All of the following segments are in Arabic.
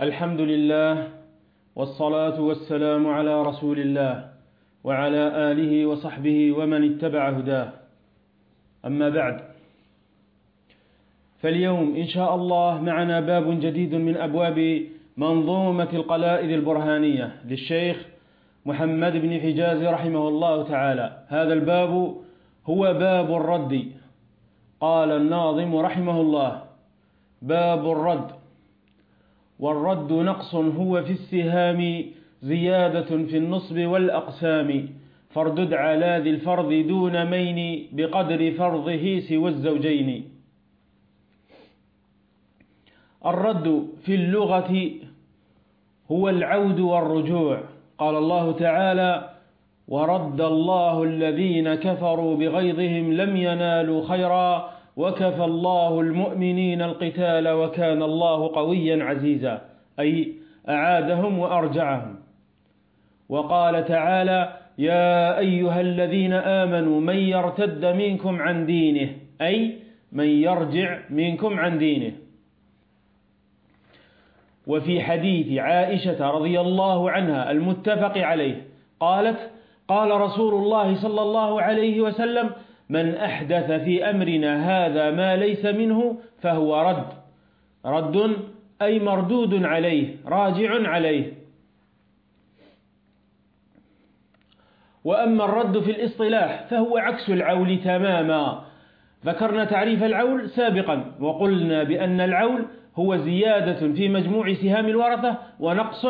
الحمد لله والصلاة والسلام على رسول الله وعلى آله وصحبه ومن اتبع هداه. أما بعد فاليوم إن شاء الله معنا باب جديد من أبواب منظومة القلائد البرهانية للشيخ محمد بن حجاز رحمه الله تعالى. هذا الباب هو باب الرد. قال الناظم رحمه الله باب الرد. والرد نقص هو في السهام زيادة في النصب والأقسام. فاردد على ذي الفرض دون مين بقدر فرضه سوى الزوجين. الرد في اللغة هو العود والرجوع. قال الله تعالى ورد الله الذين كفروا بغيظهم لم ينالوا خيرا وكفى الله المؤمنين القتال وكان الله قويا عزيزا أي أعادهم وأرجعهم. وقال تعالى يا أيها الذين آمنوا من يرتد منكم عن دينه؟ أي من يرجع منكم عن دينه. وفي حديث عائشة رضي الله عنها المتفق عليه قالت قال رسول الله صلى الله عليه وسلم من أحدث في أمرنا هذا ما ليس منه فهو رد. رد أي مردود عليه راجع عليه. وأما الرد في الاصطلاح فهو عكس العول تماما. ذكرنا تعريف العول سابقا وقلنا بأن العول هو زيادة في مجموع سهام الورثة ونقص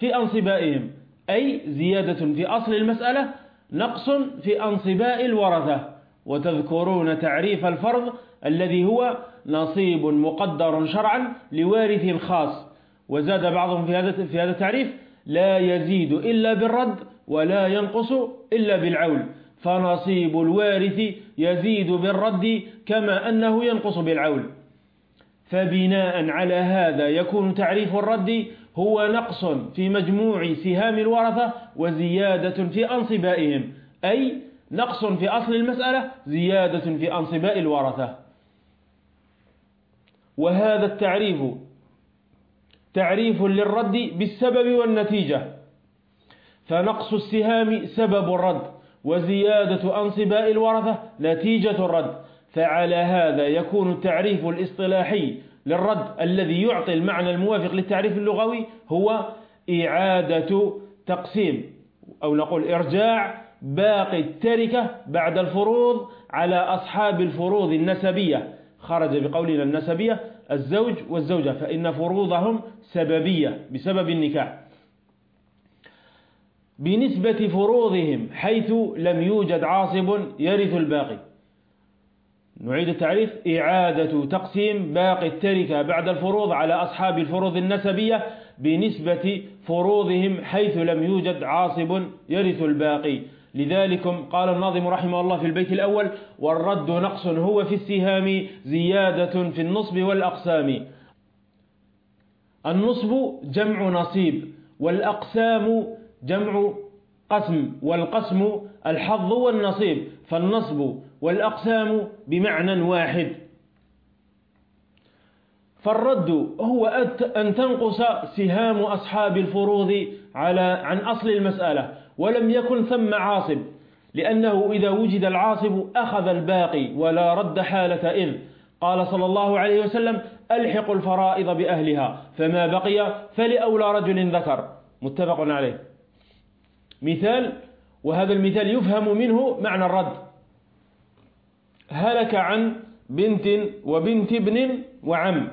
في أنصبائهم أي زيادة في أصل المسألة نقص في أنصباء الورثة. وتذكرون تعريف الفرض الذي هو نصيب مقدر شرعا لوارث خاص وزاد بعضهم في هذا في هذا التعريف لا يزيد إلا بالرد ولا ينقص إلا بالعول. فنصيب الوارث يزيد بالرد كما أنه ينقص بالعول. فبناء على هذا يكون تعريف الرد هو نقص في مجموع سهام الورثة وزيادة في أنصبائهم. أي نقص في أصل المسألة زيادة في أنصباء الورثة. وهذا التعريف تعريف للرد بالسبب والنتيجة. فنقص السهام سبب الرد وزيادة أنصباء الورثة نتيجة الرد. فعلى هذا يكون التعريف الاصطلاحي للرد الذي يعطي المعنى الموافق للتعريف اللغوي هو إعادة تقسيم أو نقول إرجاع باقي التركة بعد الفروض على أصحاب الفروض النسبية. خرج بقولنا النسبية الزوج والزوجة فإن فروضهم سببية بسبب النكاح. بنسبة فروضهم حيث لم يوجد عاصب يرث الباقي. نعيد التعريف. إعادة تقسيم باقي التركة بعد الفروض على أصحاب الفروض النسبية بنسبة فروضهم حيث لم يوجد عاصب يرث الباقي. لذلكم قال الناظم رحمه الله في البيت الأول والرد نقص هو في السهام زيادة في النصب والأقسام. النصب جمع نصيب والأقسام جمع قسم والقسم الحظ والنصيب فالنصب والأقسام بمعنى واحد. فالرد هو أن تنقص سهام أصحاب الفروض على عن أصل المسألة. ولم يكن ثم عاصب لأنه إذا وجد العاصب أخذ الباقي ولا رد حالة إذ. قال صلى الله عليه وسلم ألحق الفرائض بأهلها فما بقي فلأولى رجل ذكر. متفق عليه. مثال وهذا المثال يفهم منه معنى الرد. هلك عن بنت وبنت ابن وعم.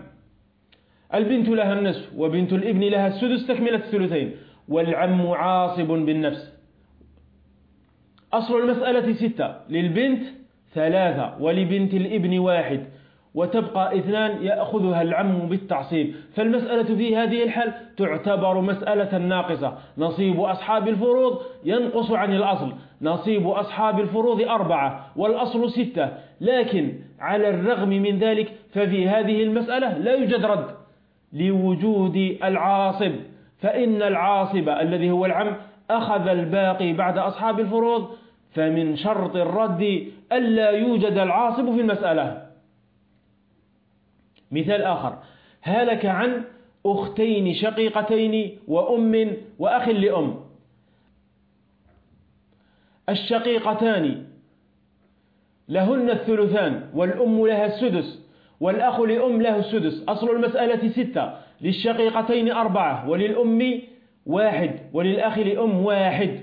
البنت لها النصف وبنت الابن لها السدس تكملة الثلثين. والعم عاصب بالنفس. أصل المسألة ستة. للبنت ثلاثة ولبنت الإبن واحد. وتبقى اثنان يأخذها العم بالتعصيب. فالمسألة في هذه الحال تعتبر مسألة ناقصة. نصيب أصحاب الفروض ينقص عن الأصل. نصيب أصحاب الفروض أربعة والأصل ستة. لكن على الرغم من ذلك ففي هذه المسألة لا يوجد رد لوجود العاصب. فإن العاصب الذي هو العم أخذ الباقي بعد أصحاب الفروض فمن شرط الرد ألا يوجد العاصب في المسألة. مثال آخر. هلك عن أختين شقيقتين وأم وأخ لأم. الشقيقتان لهن الثلثان والأم لها السدس والأخ لأم له السدس. أصل المسألة ستة. للشقيقتين أربعة وللأم واحد وللأخ لأم واحد.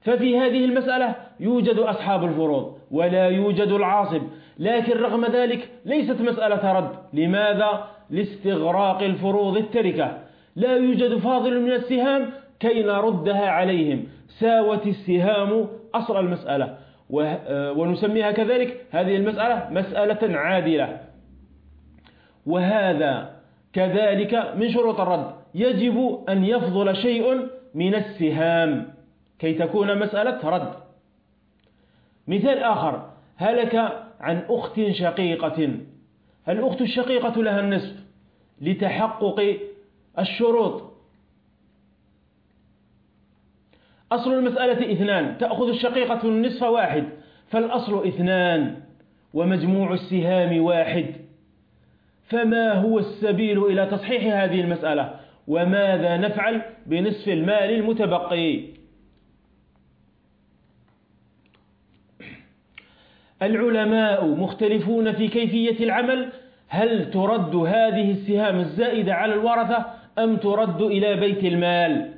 ففي هذه المسألة يوجد أصحاب الفروض ولا يوجد العاصب لكن رغم ذلك ليست مسألة رد. لماذا؟ لاستغراق الفروض التركة. لا يوجد فاضل من السهام كي نردها عليهم. ساوت السهام أصل المسألة. ونسميها كذلك هذه المسألة مسألة عادلة. وهذا كذلك من شروط الرد. يجب أن يفضل شيء من السهام. كي تكون مسألة رد. مثال آخر. هلك عن أخت شقيقة. الأخت الشقيقة لها النصف لتحقق الشروط؟ أصل المسألة اثنان. تأخذ الشقيقة النصف واحد فالأصل اثنان ومجموع السهام واحد. فما هو السبيل إلى تصحيح هذه المسألة؟ وماذا نفعل بنصف المال المتبقي؟ العلماء مختلفون في كيفية العمل هل ترد هذه السهام الزائدة على الورثة أم ترد إلى بيت المال؟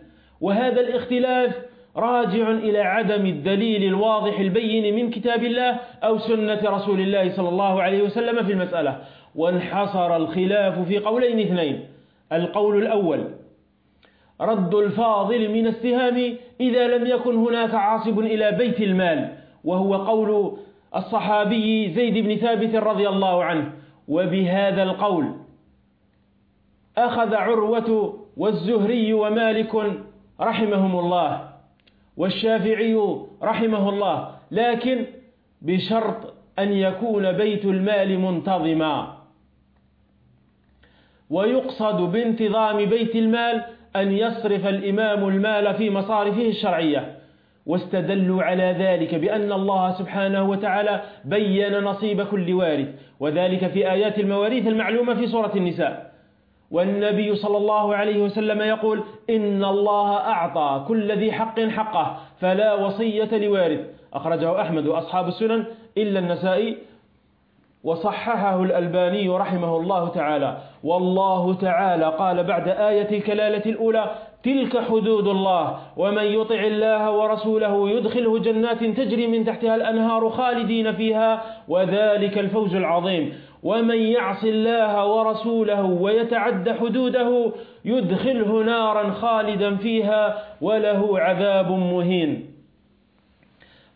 وهذا الاختلاف راجع إلى عدم الدليل الواضح البين من كتاب الله أو سنة رسول الله صلى الله عليه وسلم في المسألة. وانحصر الخلاف في قولين اثنين. القول الأول رد الفاضل من السهام إذا لم يكن هناك عاصب إلى بيت المال وهو قول الصحابي زيد بن ثابت رضي الله عنه. وبهذا القول أخذ عروة والزهري ومالك رحمهم الله والشافعي رحمه الله لكن بشرط أن يكون بيت المال منتظما. ويقصد بانتظام بيت المال أن يصرف الإمام المال في مصارفه الشرعية. واستدلوا على ذلك بأن الله سبحانه وتعالى بين نصيب كل وارث وذلك في آيات المواريث المعلومة في سورة النساء. والنبي صلى الله عليه وسلم يقول إن الله أعطى كل ذي حق حقه فلا وصية لوارث. أخرجه أحمد وأصحاب السنن إلا النسائي وصححه الألباني رحمه الله تعالى. والله تعالى قال بعد آية الكلالة الأولى تلك حدود الله. ومن يطع الله ورسوله يدخله جنات تجري من تحتها الأنهار خالدين فيها وذلك الفوز العظيم. ومن يعص الله ورسوله ويتعد حدوده يدخله نارا خالدا فيها وله عذاب مهين.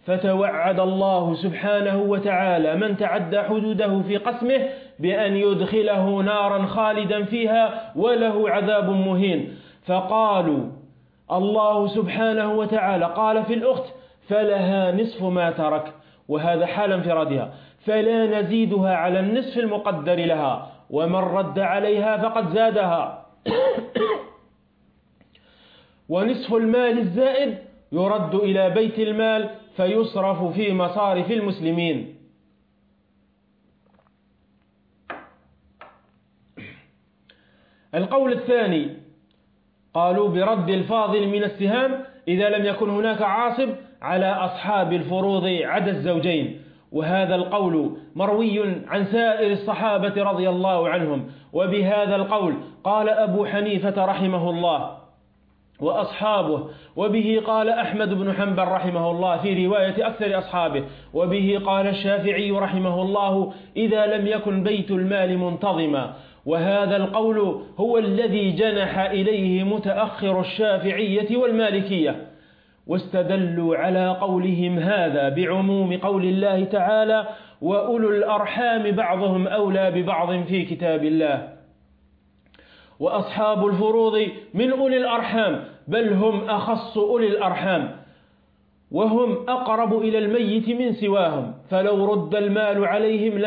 فتوعد الله سبحانه وتعالى من تعدى حدوده في قسمه بأن يدخله نارا خالدا فيها وله عذاب مهين. فقالوا الله سبحانه وتعالى قال في الأخت فلها نصف ما ترك وهذا حال انفرادها فلا نزيدها على النصف المقدر لها ومن رد عليها فقد زادها ونصف المال الزائد يرد إلى بيت المال فيصرف في مصارف المسلمين. القول الثاني قالوا برد الفاضل من السهام إذا لم يكن هناك عاصب على أصحاب الفروض عدا الزوجين. وهذا القول مروي عن سائر الصحابة رضي الله عنهم. وبهذا القول قال أبو حنيفة رحمه الله وأصحابه. وبه قال أحمد بن حنبل رحمه الله في رواية أكثر أصحابه. وبه قال الشافعي رحمه الله إذا لم يكن بيت المال منتظما. وهذا القول هو الذي جنح إليه متأخر الشافعية والمالكية واستدلوا على قولهم هذا بعموم قول الله تعالى وأولو الأرحام بعضهم أولى ببعض في كتاب الله. وأصحاب الفروض من أولي الأرحام بل هم أخص أولي الأرحام. وهم أقرب إلى الميت من سواهم. فلو رد المال عليهم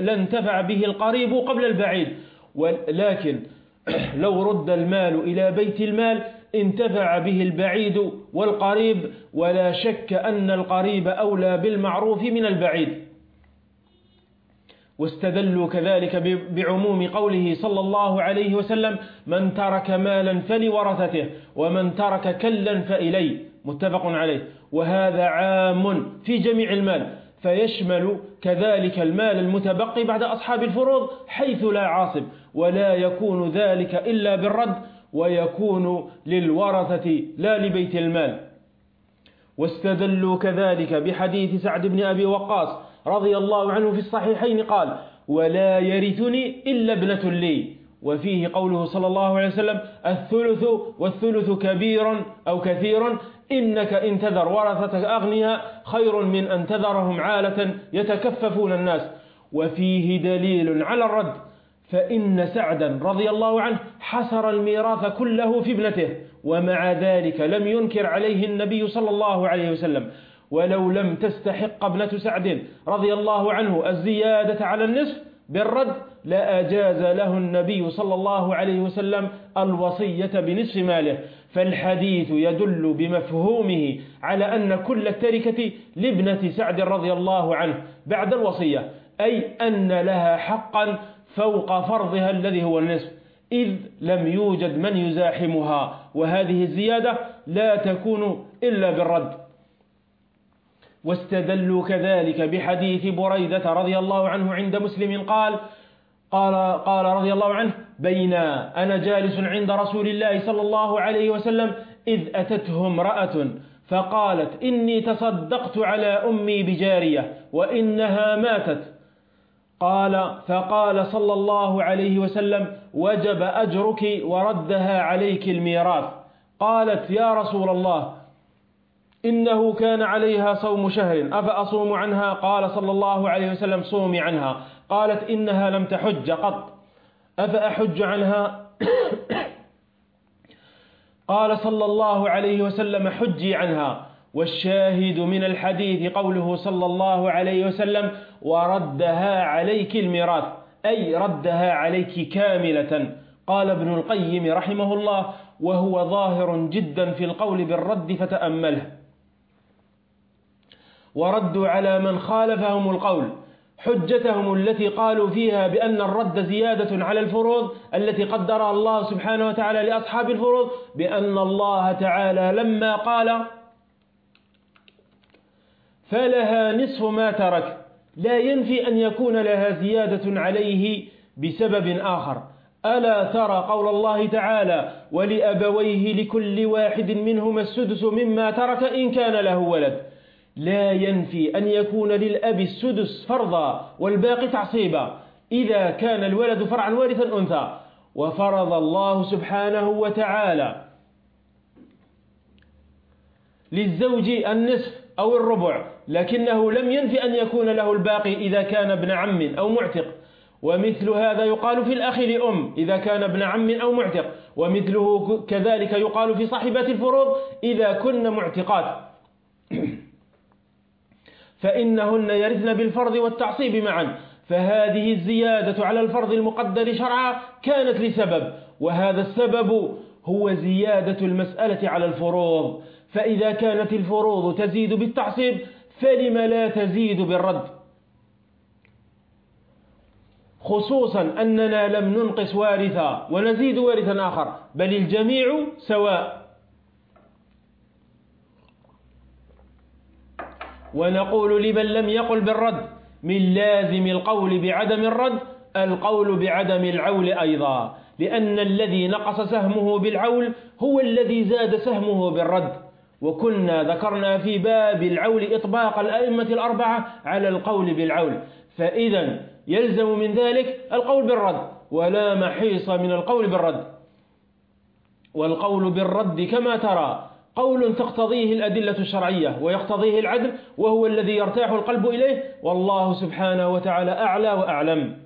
لانتفع به القريب قبل البعيد. ولكن لو رد المال إلى بيت المال انتفع به البعيد والقريب ولا شك أن القريب أولى بالمعروف من البعيد. واستدلوا كذلك بعموم قوله صلى الله عليه وسلم من ترك مالا فلورثته ومن ترك كلا فإلي متفق عليه. وهذا عام في جميع المال فيشمل كذلك المال المتبقي بعد أصحاب الفروض حيث لا عاصب ولا يكون ذلك إلا بالرد ويكون للورثة لا لبيت المال. واستدلوا كذلك بحديث سعد بن أبي وقاص رضي الله عنه في الصحيحين قال ولا يرثني إلا ابنة لي. وفيه قوله صلى الله عليه وسلم الثلث والثلث كبير أو كثير إنك إن تذر ورثتك أغنياء خير من أن تذرهم عالة يتكففون الناس. وفيه دليل على الرد فإن سعدا رضي الله عنه حسر الميراث كله في ابنته ومع ذلك لم ينكر عليه النبي صلى الله عليه وسلم. ولو لم تستحق ابنة سعد رضي الله عنه الزيادة على النصف بالرد لأجاز له النبي صلى الله عليه وسلم الوصية بنصف ماله. فالحديث يدل بمفهومه على أن كل التركة لابنة سعد رضي الله عنه بعد الوصية أي أن لها حقا فوق فرضها الذي هو النصف إذ لم يوجد من يزاحمها وهذه الزيادة لا تكون إلا بالرد. واستدلوا كذلك بحديث بريدة رضي الله عنه عند مسلم قال قال, قال رضي الله عنه بين أنا جالس عند رسول الله صلى الله عليه وسلم إذ أتته امرأة فقالت إني تصدقت على أمي بجارية وإنها ماتت. قال فقال صلى الله عليه وسلم وجب أجرك وردها عليك الميراث. قالت يا رسول الله إنه كان عليها صوم شهر أفأصوم عنها؟ قال صلى الله عليه وسلم صومي عنها. قالت إنها لم تحج قط. أفأحج عنها؟ قال صلى الله عليه وسلم حجي عنها. والشاهد من الحديث قوله صلى الله عليه وسلم وردها عليك الميراث أي ردها عليك كاملة. قال ابن القيم رحمه الله وهو ظاهر جدا في القول بالرد فتأمله. وردوا على من خالفهم القول. حجتهم التي قالوا فيها بأن الرد زيادة على الفروض التي قدرها الله سبحانه وتعالى لأصحاب الفروض بأن الله تعالى لما قال فلها نصف ما ترك لا ينفي أن يكون لها زيادة عليه بسبب آخر. ألا ترى قول الله تعالى ولأبويه لكل واحد منهما السدس مما ترك إن كان له ولد لا ينفي أن يكون للأب السدس فرضا والباقي تعصيبا إذا كان الولد فرعا وارثا أنثى. وفرض الله سبحانه وتعالى للزوج النصف أو الربع لكنه لم ينفي أن يكون له الباقي إذا كان ابن عم أو معتق. ومثل هذا يقال في الأخ لأم إذا كان ابن عم أو معتق. ومثله كذلك يقال في صاحبات الفروض إذا كن معتقات. فإنهن يرثن بالفرض والتعصيب معا. فهذه الزيادة على الفرض المقدر شرعا كانت لسبب وهذا السبب هو زيادة المسألة على الفروض. فإذا كانت الفروض تزيد بالتعصيب فلم لا تزيد بالرد؟ خصوصا أننا لم ننقص وارثا ونزيد وارثا آخر بل الجميع سواء. ونقول لمن لم يقل بالرد من لازم القول بعدم الرد القول بعدم العول أيضا لأن الذي نقص سهمه بالعول هو الذي زاد سهمه بالرد. وكنا ذكرنا في باب العول إطباق الأئمة الأربعة على القول بالعول. فإذا يلزم من ذلك القول بالرد ولا محيص من القول بالرد. والقول بالرد كما ترى قول تقتضيه الأدلة الشرعية ويقتضيه العدل وهو الذي يرتاح القلب إليه والله سبحانه وتعالى أعلى وأعلم.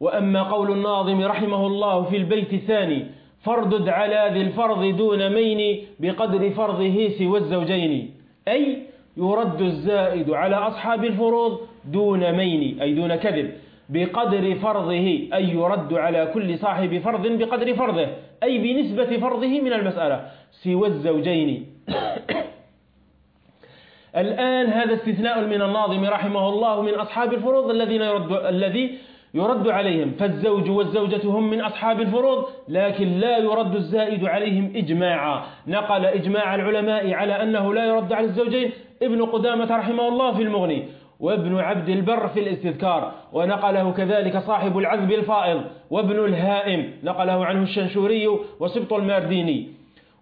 وأما قول الناظم رحمه الله في البيت الثاني فردد على ذي الفرض دون مين بقدر فرضه سوى الزوجين أي يرد الزائد على أصحاب الفروض دون مين أي دون كذب. بقدر فرضه أي يرد على كل صاحب فرض بقدر فرضه أي بنسبة فرضه من المسألة سوى الزوجين. الآن هذا استثناء من الناظم رحمه الله من أصحاب الفروض الذين يرد الذي يرد عليهم. فالزوج والزوجة هم من أصحاب الفروض لكن لا يرد الزائد عليهم إجماعا. نقل إجماع العلماء على أنه لا يرد على الزوجين. ابن قدامة رحمه الله في المغني. وابن عبد البر في الاستذكار ونقله كذلك صاحب العذب الفائض وابن الهائم نقله عنه الشنشوري وسبط المارديني.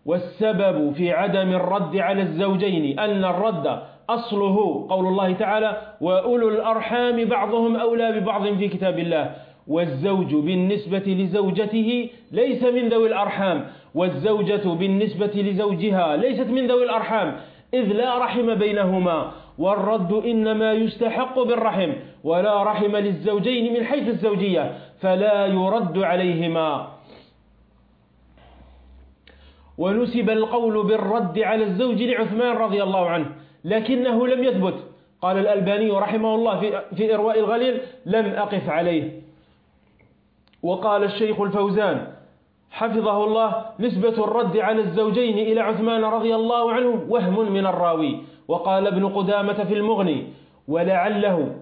والسبب في عدم الرد على الزوجين أن الرد أصله قول الله تعالى وأولو الأرحام بعضهم أولى ببعض في كتاب الله والزوج بالنسبة لزوجته ليس من ذوي الأرحام. والزوجة بالنسبة لزوجها ليست من ذوي الأرحام إذ لا رحم بينهما. والرد إنما يستحق بالرحم ولا رحم للزوجين من حيث الزوجية فلا يرد عليهما. ونسب القول بالرد على الزوج لعثمان رضي الله عنه لكنه لم يثبت. قال الألباني رحمه الله في, في إرواء الغليل لم أقف عليه. وقال الشيخ الفوزان حفظه الله نسبة الرد على الزوجين إلى عثمان رضي الله عنه وهم من الراوي. وقال ابن قدامة في المغني ولعله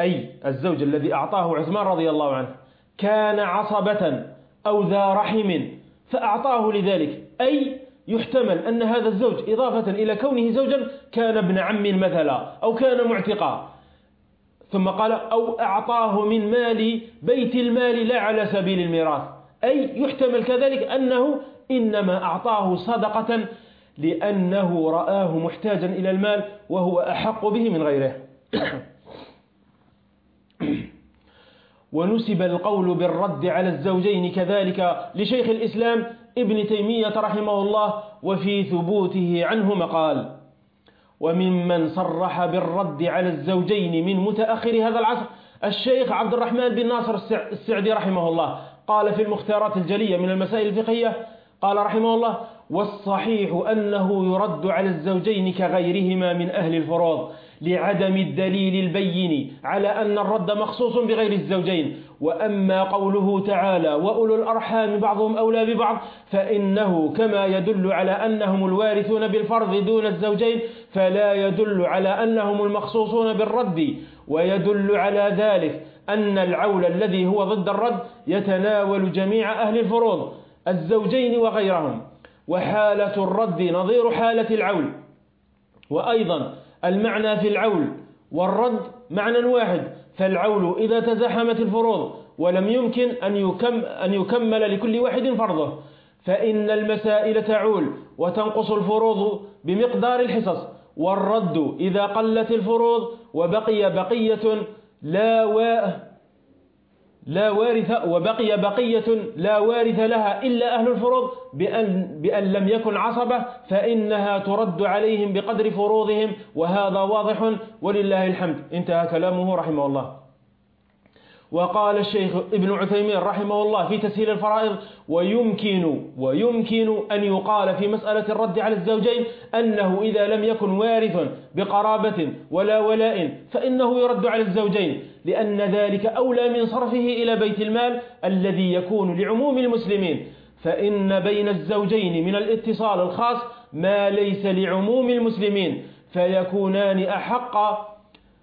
أي الزوج الذي أعطاه عثمان رضي الله عنه كان عصبة أو ذا رحم فأعطاه لذلك. أي يحتمل أن هذا الزوج إضافة إلى كونه زوجا كان ابن عم مثلا أو كان معتقا. ثم قال أو أعطاه من مال بيت المال لا على سبيل الميراث. أي يحتمل كذلك أنه إنما أعطاه صدقة لأنه رآه محتاجا إلى المال وهو أحق به من غيره. ونسب القول بالرد على الزوجين كذلك لشيخ الإسلام ابن تيمية رحمه الله وفي ثبوته عنه مقال وممن صرح بالرد على الزوجين من متأخر هذا العصر الشيخ عبد الرحمن بن ناصر السعدي رحمه الله. قال في المختارات الجلية من المسائل الفقهية قال رحمه الله والصحيح أنه يرد على الزوجين كغيرهما من أهل الفروض لعدم الدليل البين على أن الرد مخصوص بغير الزوجين. وأما قوله تعالى وأولو الأرحام بعضهم أولى ببعض فإنه كما يدل على أنهم الوارثون بالفرض دون الزوجين فلا يدل على أنهم المخصوصون بالرد ويدل على ذلك. أن العول الذي هو ضد الرد يتناول جميع أهل الفروض الزوجين وغيرهم. وحالة الرد نظير حالة العول. وأيضا المعنى في العول والرد معنى واحد فالعول إذا تزحمت الفروض ولم يمكن أن, يكم أن يكمل لكل واحد فرضه. فإن المسائل تعول وتنقص الفروض بمقدار الحصص. والرد إذا قلت الفروض وبقي بقية لا لا وارث وبقي بقية لا وارث لها إلا أهل الفروض بأن, بأن لم يكن عصبة فإنها ترد عليهم بقدر فروضهم وهذا واضح ولله الحمد. انتهى كلامه رحمه الله. وقال الشيخ ابن عثيمين رحمه الله في تسهيل الفرائض ويمكن ويمكن أن يقال في مسألة الرد على الزوجين أنه إذا لم يكن وارث بقرابة ولا ولاء فإنه يرد على الزوجين لأن ذلك أولى من صرفه إلى بيت المال الذي يكون لعموم المسلمين. فإن بين الزوجين من الاتصال الخاص ما ليس لعموم المسلمين فيكونان أحق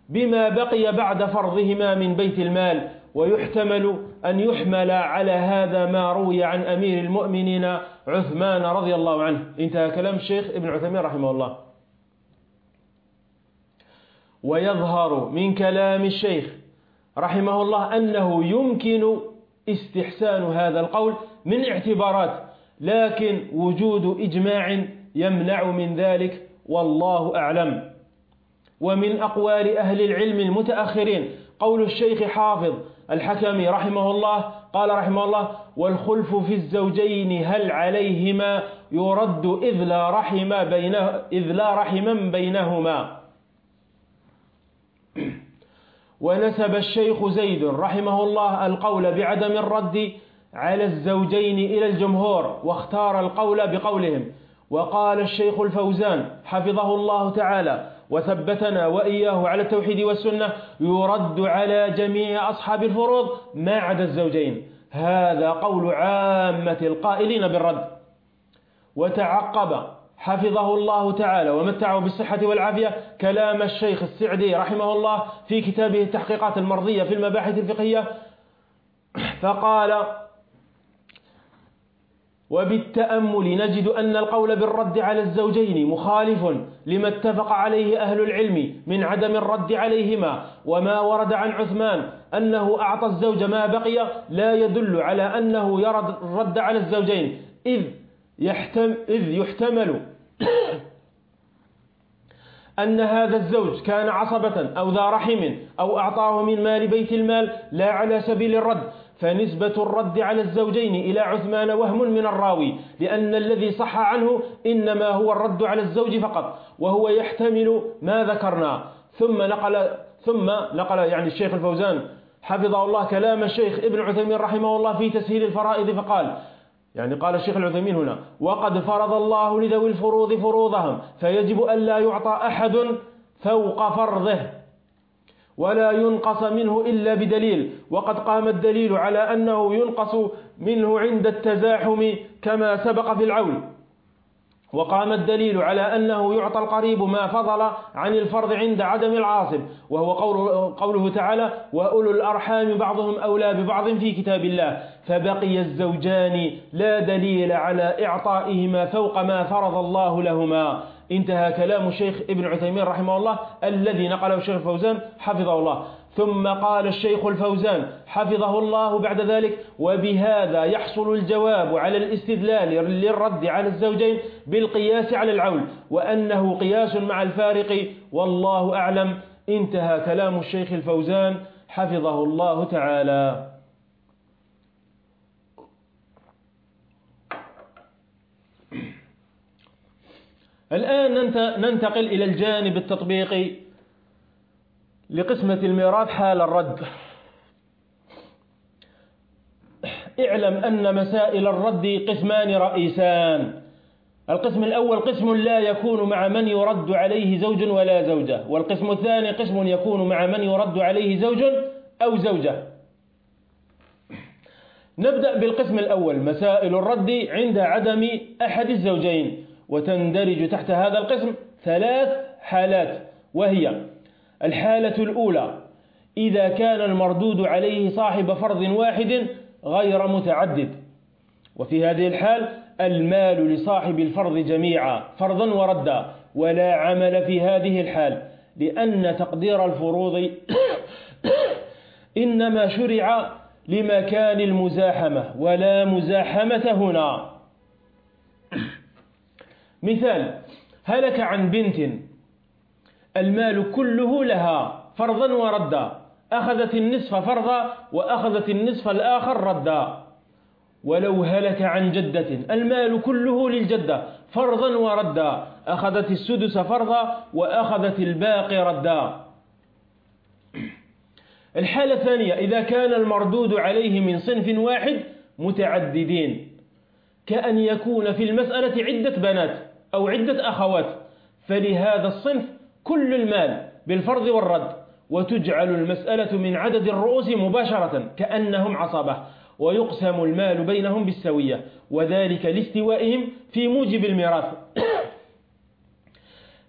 بما بقي بعد فرضهما من بيت المال. ويحتمل أن يحمل على هذا ما روي عن أمير المؤمنين عثمان رضي الله عنه. انتهى كلام الشيخ ابن عثمان رحمه الله. ويظهر من كلام الشيخ رحمه الله أنه يمكن استحسان هذا القول من اعتبارات لكن وجود إجماع يمنع من ذلك والله أعلم. ومن أقوال أهل العلم المتأخرين قول الشيخ حافظ الحكمي رحمه الله قال رحمه الله والخلف في الزوجين هل عليهما يرد إذ لا رحم, بينه إذ لا رحم بينهما؟ ونسب الشيخ زيد رحمه الله القول بعدم الرد على الزوجين إلى الجمهور واختار القول بقولهم. وقال الشيخ الفوزان حفظه الله تعالى وثبتنا وإياه على التوحيد والسنة يرد على جميع أصحاب الفروض ما عدا الزوجين. هذا قول عامة القائلين بالرد. وتعقب حفظه الله تعالى ومتعه بالصحة والعافية كلام الشيخ السعدي رحمه الله في كتابه التحقيقات المرضية في المباحث الفقهية. فقال وبالتأمل نجد أن القول بالرد على الزوجين مخالف لما اتفق عليه أهل العلم من عدم الرد عليهما. وما ورد عن عثمان أنه أعطى الزوج ما بقي لا يدل على أنه يرد الرد على الزوجين. إذ, يحتم إذ يحتمل أن هذا الزوج كان عصبة أو ذا رحم أو أعطاه من مال بيت المال لا على سبيل الرد. فنسبة الرد على الزوجين إلى عثمان وهم من الراوي لأن الذي صح عنه إنما هو الرد على الزوج فقط وهو يحتمل ما ذكرنا. ثم نقل ثم نقل يعني الشيخ الفوزان حفظه الله كلام الشيخ ابن عثيمين رحمه الله في تسهيل الفرائض فقال يعني قال الشيخ العثيمين هنا وقد فرض الله لذوي الفروض فروضهم فيجب أن لا يعطى أحد فوق فرضه. ولا ينقص منه إلا بدليل. وقد قام الدليل على أنه ينقص منه عند التزاحم كما سبق في العون. وقام الدليل على أنه يعطى القريب ما فضل عن الفرض عند عدم العاصب وهو قوله تعالى وأولو الأرحام بعضهم أولى ببعض في كتاب الله. فبقي الزوجان لا دليل على إعطائهما فوق ما فرض الله لهما. انتهى كلام الشيخ ابن عثيمين رحمه الله الذي نقله الشيخ الفوزان حفظه الله. ثم قال الشيخ الفوزان حفظه الله بعد ذلك وبهذا يحصل الجواب على الاستدلال للرد على الزوجين بالقياس على العول وأنه قياس مع الفارق. والله أعلم انتهى كلام الشيخ الفوزان حفظه الله تعالى. الآن ننتقل إلى الجانب التطبيقي لقسمة الميراث حال الرد. اعلم أن مسائل الرد قسمان رئيسان. القسم الأول قسم لا يكون مع من يرد عليه زوج ولا زوجة. والقسم الثاني قسم يكون مع من يرد عليه زوج أو زوجة. نبدأ بالقسم الأول. مسائل الرد عند عدم أحد الزوجين. وتندرج تحت هذا القسم ثلاث حالات وهي الحالة الأولى إذا كان المردود عليه صاحب فرض واحد غير متعدد وفي هذه الحال المال لصاحب الفرض جميعا فرضا وردا ولا عمل في هذه الحال لأن تقدير الفروض إنما شرع لمكان المزاحمة ولا مزاحمة هنا. مثال هلك عن بنت المال كله لها فرضا وردا أخذت النصف فرضا وأخذت النصف الآخر ردا. ولو هلك عن جدة المال كله للجدة فرضا وردا أخذت السدس فرضا وأخذت الباقي ردا. الحالة الثانية إذا كان المردود عليه من صنف واحد متعددين كأن يكون في المسألة عدة بنات. أو عدة أخوات. فلهذا الصنف كل المال بالفرض والرد وتجعل المسألة من عدد الرؤوس مباشرة كأنهم عصبة ويقسم المال بينهم بالسوية وذلك لاستوائهم في موجب الميراث.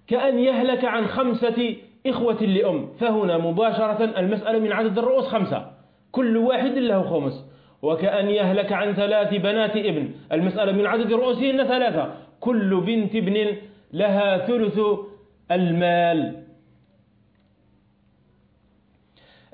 كأن يهلك عن خمسة إخوة لأم فهنا مباشرة المسألة من عدد الرؤوس خمسة. كل واحد له خمس. وكأن يهلك عن ثلاث بنات ابن المسألة من عدد رؤوسهن ثلاثة. كل بنت ابن لها ثلث المال.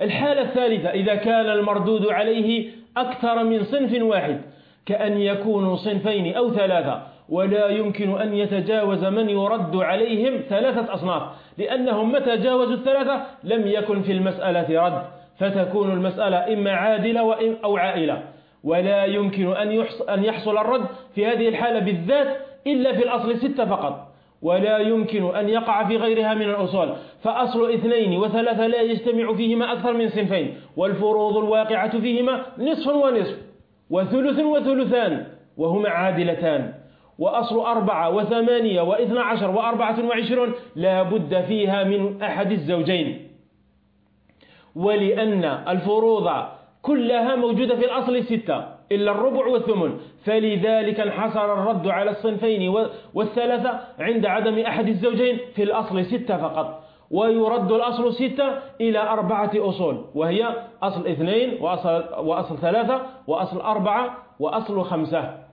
الحالة الثالثة إذا كان المردود عليه أكثر من صنف واحد كأن يكونوا صنفين أو ثلاثة ولا يمكن أن يتجاوز من يرد عليهم ثلاثة أصناف لأنهم متى جاوزوا الثلاثة؟ لم يكن في المسألة رد فتكون المسألة إما عادلة أو عائلة. ولا يمكن أن يحصل الرد في هذه الحالة بالذات إلا في الأصل ستة فقط. ولا يمكن أن يقع في غيرها من الأصول. فأصل اثنين وثلاثة لا يجتمع فيهما أكثر من صنفين. والفروض الواقعة فيهما نصف ونصف. وثلث وثلثان. وهما عادلتان. وأصل أربعة وثمانية واثنى عشر وأربعة وعشرون لا بد فيها من أحد الزوجين. ولأن الفروض كلها موجودة في الأصل ستة إلا الربع والثمن. فلذلك انحصر الرد على الصنفين والثلاثة عند عدم أحد الزوجين في الأصل ستة فقط. ويرد الأصل ستة إلى أربعة أصول وهي أصل اثنين وأصل, وأصل ثلاثة وأصل أربعة وأصل خمسة.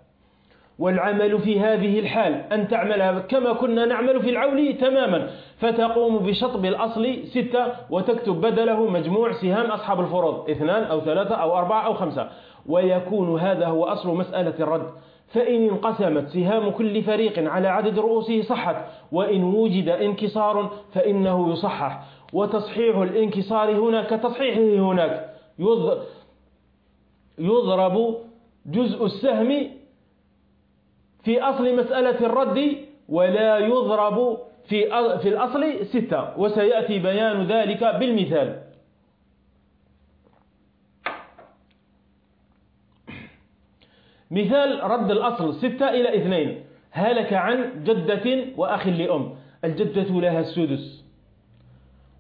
والعمل في هذه الحال أن تعملها كما كنا نعمل في العول تماما. فتقوم بشطب الأصل ستة وتكتب بدله مجموع سهام أصحاب الفروض اثنان أو ثلاثة أو أربعة أو خمسة. ويكون هذا هو أصل مسألة الرد. فإن انقسمت سهام كل فريق على عدد رؤوسه صحت وإن وجد انكسار فإنه يصحح. وتصحيح الانكسار هنا كتصحيحه هناك. يضرب جزء السهم في أصل مسألة الرد ولا يضرب في في الأصل ستة وسيأتي بيان ذلك بالمثال. مثال رد الأصل ستة إلى اثنين. هلك عن جدة وأخ لأم. الجدة لها السدس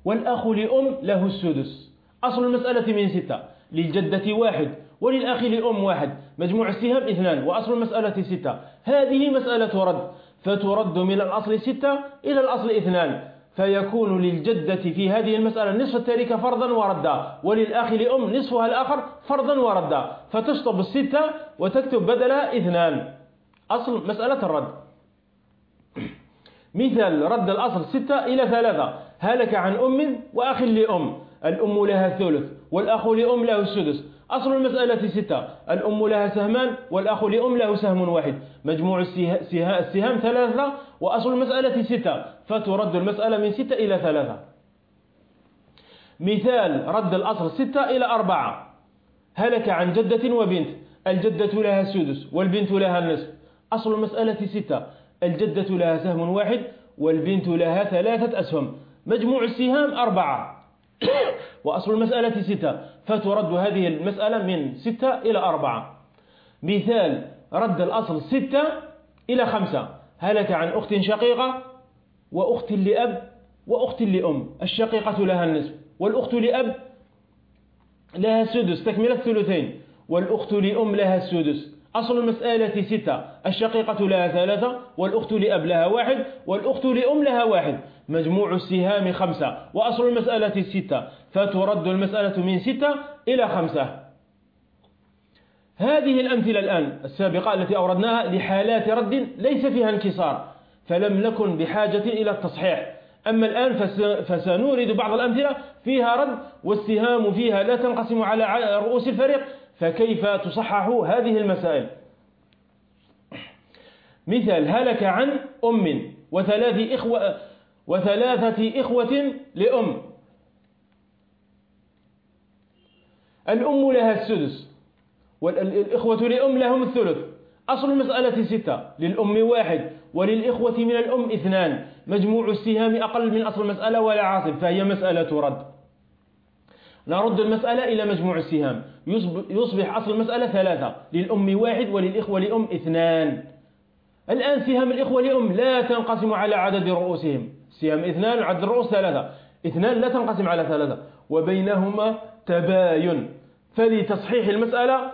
والأخ لأم له السدس. أصل المسألة من ستة للجدة واحد وللأخ لأم واحد. مجموع السهام اثنان وأصل المسألة ستة. هذه مسألة رد فترد من الأصل ستة إلى الأصل اثنان. فيكون للجدة في هذه المسألة نصف التركة فرضا وردا وللأخ لأم نصفها الآخر فرضا وردا. فتشطب الستة وتكتب بدلها اثنان. أصل مسألة الرد. مثال رد الأصل ستة إلى ثلاثة. هلك عن أم وأخ لأم. الأم لها الثلث والأخ لأم له السدس. أصل المسألة ستة الأم لها سهمان والأخ لأم له سهم واحد. مجموع السهام ثلاثة وأصل المسألة ستة. فترد المسألة من ستة إلى ثلاثة. مثال رد الأصل ستة إلى أربعة. هلك عن جدة وبنت. الجدة لها السدس والبنت لها النصف أصل المسألة ستة. الجدة لها سهم واحد والبنت لها ثلاثة أسهم. مجموع السهام أربعة. وأصل المسألة ستة. فترد هذه المسألة من ستة إلى أربعة. مثال رد الأصل ستة إلى خمسة. هلك عن أخت شقيقة وأخت لأب وأخت لأم. الشقيقة لها النصف والأخت لأب لها السدس. تكمل الثلثين والأخت لأم لها السدس. أصل المسألة ستة. الشقيقة لها ثلاثة والأخت لأب لها واحد والأخت لأم لها واحد. مجموع السهام خمسة وأصل المسألة ستة. فترد المسألة من ستة إلى خمسة. هذه الأمثلة الآن السابقة التي أوردناها لحالات رد ليس فيها انكسار فلم نكن بحاجة إلى التصحيح. أما الآن فسنورد بعض الأمثلة فيها رد والسهام فيها لا تنقسم على رؤوس الفريق فكيف تصحح هذه المسائل؟ مثال هلك عن أم وثلاث إخوة وثلاثة إخوة لأم. الأم لها السدس والإخوة لأم لهم الثلث. أصل المسألة ستة للأم واحد وللإخوة من الأم اثنان. مجموع السهام أقل من أصل المسألة ولا عاصب فهي مسألة رد. نرد المسألة إلى مجموع السهام. يصبح أصل المسألة ثلاثة للأم واحد وللإخوة لأم اثنان. الآن سهام الإخوة لأم لا تنقسم على عدد رؤوسهم. سهام اثنان عدد الرؤوس ثلاثة. اثنان لا تنقسم على ثلاثة. وبينهما تباين. فلتصحيح المسألة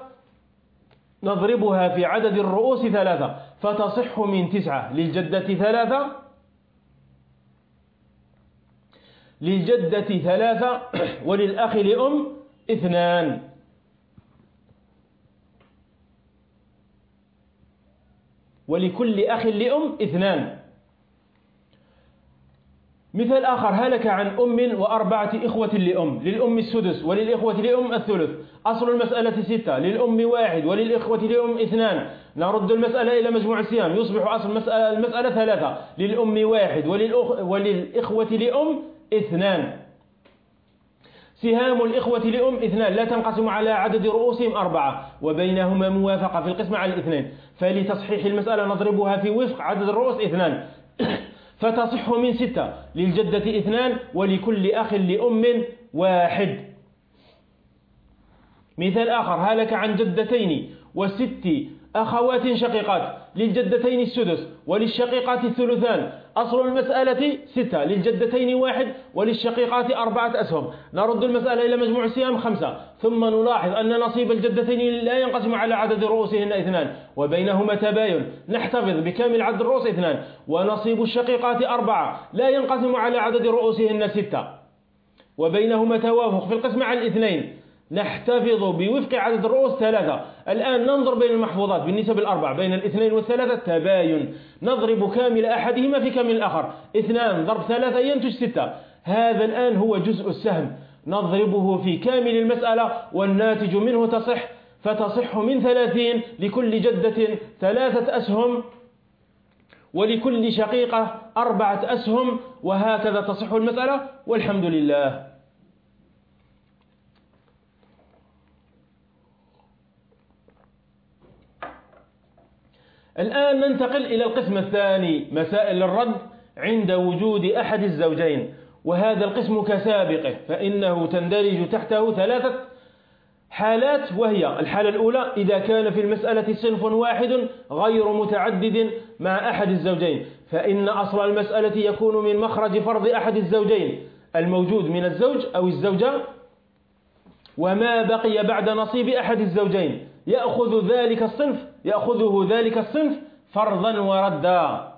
نضربها في عدد الرؤوس ثلاثة. فتصح من تسعة. للجدة ثلاثة. للجدة ثلاثة. وللأخ لأم اثنان. ولكل أخ لأم اثنان. مثال آخر هلك عن أم وأربعة إخوة لأم للأم السدس وللإخوة لأم الثلث. أصل المسألة ستة للأم واحد وللإخوة لأم اثنان. نرد المسألة إلى مجموع السهام يصبح أصل المسألة, المسألة ثلاثة للأم واحد وللإخوة لأم اثنان. سهام الإخوة لأم اثنان لا تنقسم على عدد رؤوسهم أربعة وبينهما موافقة في القسم على الاثنين. فلتصحيح المسألة نضربها في وفق عدد الرؤوس اثنان. فتصح من ستة للجدة اثنان ولكل أخ لأم واحد. مثال آخر هلك عن جدتين وست أخوات شقيقات للجدتين السدس وللشقيقات الثلثان. أصل المسألة ستة للجدتين واحد وللشقيقات أربعة أسهم. نرد المسألة إلى مجموع السهام خمسة. ثم نلاحظ أن نصيب الجدتين لا ينقسم على عدد رؤوسهن اثنان وبينهما تباين. نحتفظ بكامل عدد الرؤوس اثنان. ونصيب الشقيقات أربعة لا ينقسم على عدد رؤوسهن ستة. وبينهما توافق في القسم على الاثنين. نحتفظ بوفق عدد الرؤوس ثلاثة. الآن ننظر بين المحفوظات بالنسب الأربع بين الاثنين والثلاثة تباين. نضرب كامل أحدهما في كامل الآخر. اثنان ضرب ثلاثة ينتج ستة. هذا الآن هو جزء السهم. نضربه في كامل المسألة والناتج منه تصح فتصح من ثلاثين لكل جدة ثلاثة أسهم ولكل شقيقة أربعة أسهم وهكذا تصح المسألة والحمد لله. الآن ننتقل إلى القسم الثاني مسائل الرد عند وجود أحد الزوجين وهذا القسم كسابقه فإنه تندرج تحته ثلاثة حالات وهي الحالة الأولى إذا كان في المسألة صنف واحد غير متعدد مع أحد الزوجين فإن أصل المسألة يكون من مخرج فرض أحد الزوجين الموجود من الزوج أو الزوجة وما بقي بعد نصيب أحد الزوجين. يأخذ ذلك الصنف يأخذه ذلك الصنف فرضا وردا.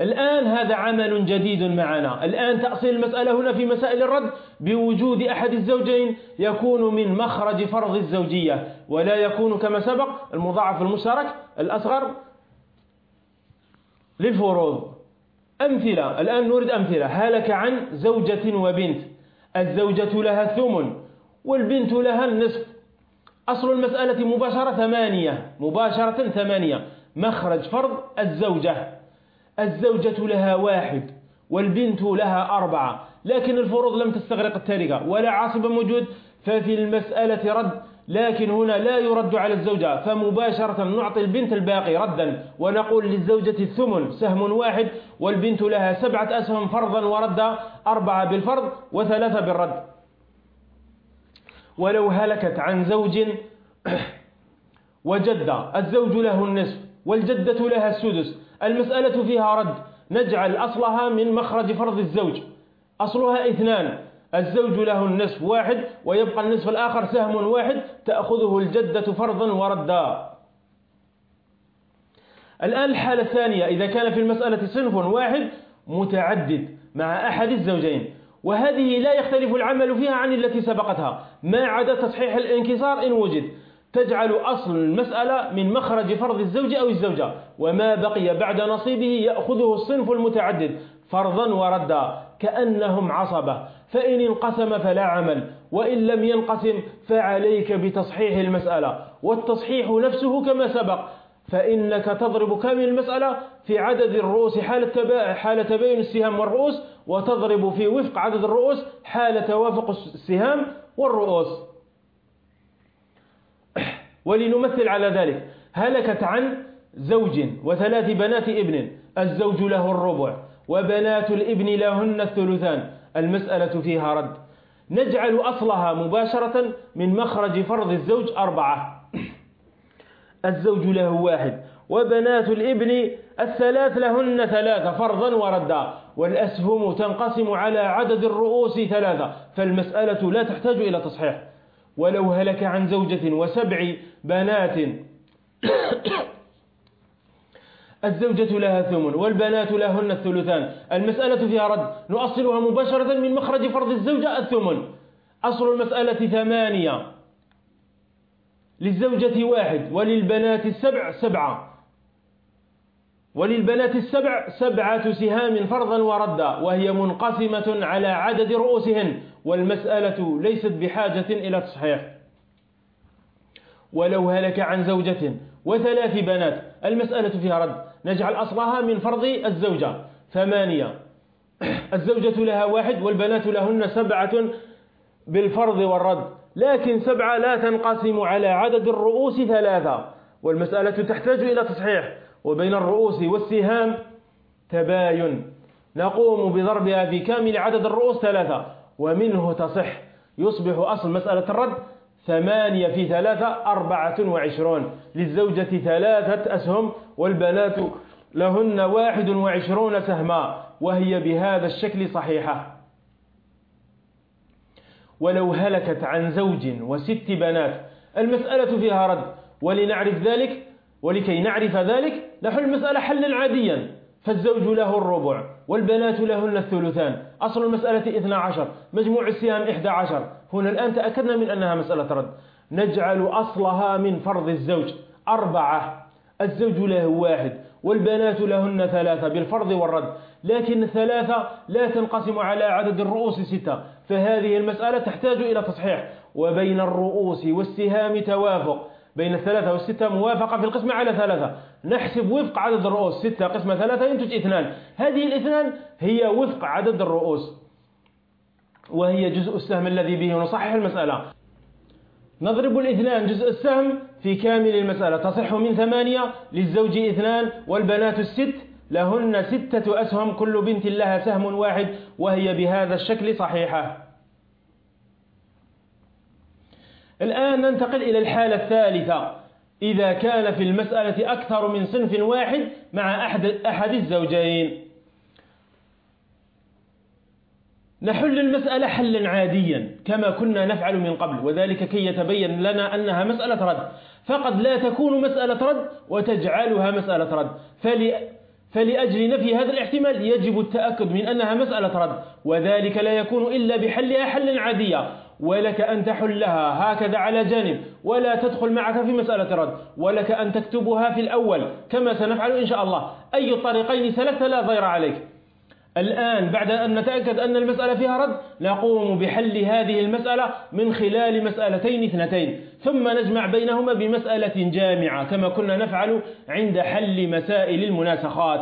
الآن هذا عمل جديد معنا. الآن تأصيل المسألة هنا في مسائل الرد بوجود أحد الزوجين يكون من مخرج فرض الزوجية ولا يكون كما سبق المضاعف المشترك الأصغر للفروض. أمثلة الآن نريد أمثلة. هلك عن زوجة وبنت الزوجة لها الثمن. والبنت لها النصف. أصل المسألة مباشرة ثمانية. مباشرة ثمانية. مخرج فرض الزوجة. الزوجة لها واحد والبنت لها أربعة. لكن الفروض لم تستغرق التركة ولا عاصب موجود ففي المسألة رد. لكن هنا لا يرد على الزوجة. فمباشرة نعطي البنت الباقي ردا. ونقول للزوجة الثمن سهم واحد والبنت لها سبعة أسهم فرضا وردا. أربعة بالفرض وثلاثة بالرد. ولو هلكت عن زوج وجدة الزوج له النصف والجدة لها السدس. المسألة فيها رد. نجعل أصلها من مخرج فرض الزوج. أصلها اثنان. الزوج له النصف واحد ويبقى النصف الآخر سهم واحد تأخذه الجدة فرضا وردا. الآن الحالة الثانية. إذا كان في المسألة صنف واحد متعدد مع أحد الزوجين. وهذه لا يختلف العمل فيها عن التي سبقتها. ما عدا تصحيح الانكسار إن وجد. تجعل أصل المسألة من مخرج فرض الزوج أو الزوجة. وما بقي بعد نصيبه يأخذه الصنف المتعدد. فرضا وردا. كأنهم عصبة. فإن انقسم فلا عمل. وإن لم ينقسم فعليك بتصحيح المسألة. والتصحيح نفسه كما سبق. فإنك تضرب كامل المسألة في عدد الرؤوس حالة, حالة تباين السهام والرؤوس وتضرب في وفق عدد الرؤوس حال توافق السهام والرؤوس. ولنمثل على ذلك هلكت عن زوج وثلاث بنات ابن الزوج له الربع وبنات الابن لهن الثلثان المسألة فيها رد. نجعل أصلها مباشرة من مخرج فرض الزوج أربعة. الزوج له واحد وبنات الابن الثلاث لهن ثلاثة فرضا وردا والأسهم تنقسم على عدد الرؤوس ثلاثة فالمسألة لا تحتاج إلى تصحيح. ولو هلك عن زوجة وسبع بنات الزوجة لها ثمن والبنات لهن الثلثان. المسألة فيها رد نؤصلها مباشرة من مخرج فرض الزوجة الثمن. أصل المسألة ثمانية. للزوجة واحد وللبنات السبع سبعة. وللبنات السبع سبعة سهام فرضا وردا وهي منقسمة على عدد رؤوسهن والمسألة ليست بحاجة إلى تصحيح. ولو هلك عن زوجة وثلاث بنات المسألة فيها رد. نجعل أصلها من فرض الزوجة. ثمانية الزوجة لها واحد والبنات لهن سبعة بالفرض والرد. لكن سبعة لا تنقسم على عدد الرؤوس ثلاثة والمسألة تحتاج إلى تصحيح. وبين الرؤوس والسهام تباين. نقوم بضربها في كامل عدد الرؤوس ثلاثة ومنه تصح. يصبح أصل مسألة الرد ثمانية في ثلاثة أربعة وعشرون. للزوجة ثلاثة أسهم والبنات لهن واحد وعشرون سهما وهي بهذا الشكل صحيحة. ولو هلكت عن زوج وست بنات. المسألة فيها رد. ولنعرف ذلك ولكي نعرف ذلك نحل المسألة حلا عاديا. فالزوج له الربع والبنات لهن الثلثان. أصل المسألة 12 مجموع السهام 11 هنا الآن تأكدنا من أنها مسألة رد. نجعل أصلها من فرض الزوج. أربعة الزوج له واحد. والبنات لهن ثلاثة بالفرض والرد. لكن الثلاثة لا تنقسم على عدد الرؤوس ستة. فهذه المسألة تحتاج إلى تصحيح. وبين الرؤوس والسهام توافق. بين الثلاثة والستة موافقة في القسمة على ثلاثة. نحسب وفق عدد الرؤوس. ستة قسمة ثلاثة ينتج اثنان. هذه الاثنان هي وفق عدد الرؤوس. وهي جزء السهم الذي به نصحح المسألة. نضرب الاثنان جزء السهم في كامل المسألة. تصح من ثمانية للزوج اثنان والبنات الست. لهن ستة أسهم كل بنت لها سهم واحد وهي بهذا الشكل صحيحة. الآن ننتقل إلى الحالة الثالثة. إذا كان في المسألة أكثر من صنف واحد مع أحد, أحد الزوجين. نحل المسألة حلا عاديا كما كنا نفعل من قبل وذلك كي يتبين لنا أنها مسألة رد. فقد لا تكون مسألة رد وتجعلها مسألة رد. فلأجل نفي هذا الاحتمال يجب التأكد من أنها مسألة رد وذلك لا يكون إلا بحلها حلا عاديا. ولك أن تحلها هكذا على جانب ولا تدخل معك في مسألة رد ولك أن تكتبها في الأول كما سنفعل إن شاء الله. أي الطريقين سلكت لا ضير عليك. الآن بعد أن نتأكد أن المسألة فيها رد نقوم بحل هذه المسألة من خلال مسألتين اثنتين ثم نجمع بينهما بمسألة جامعة كما كنا نفعل عند حل مسائل المناسخات.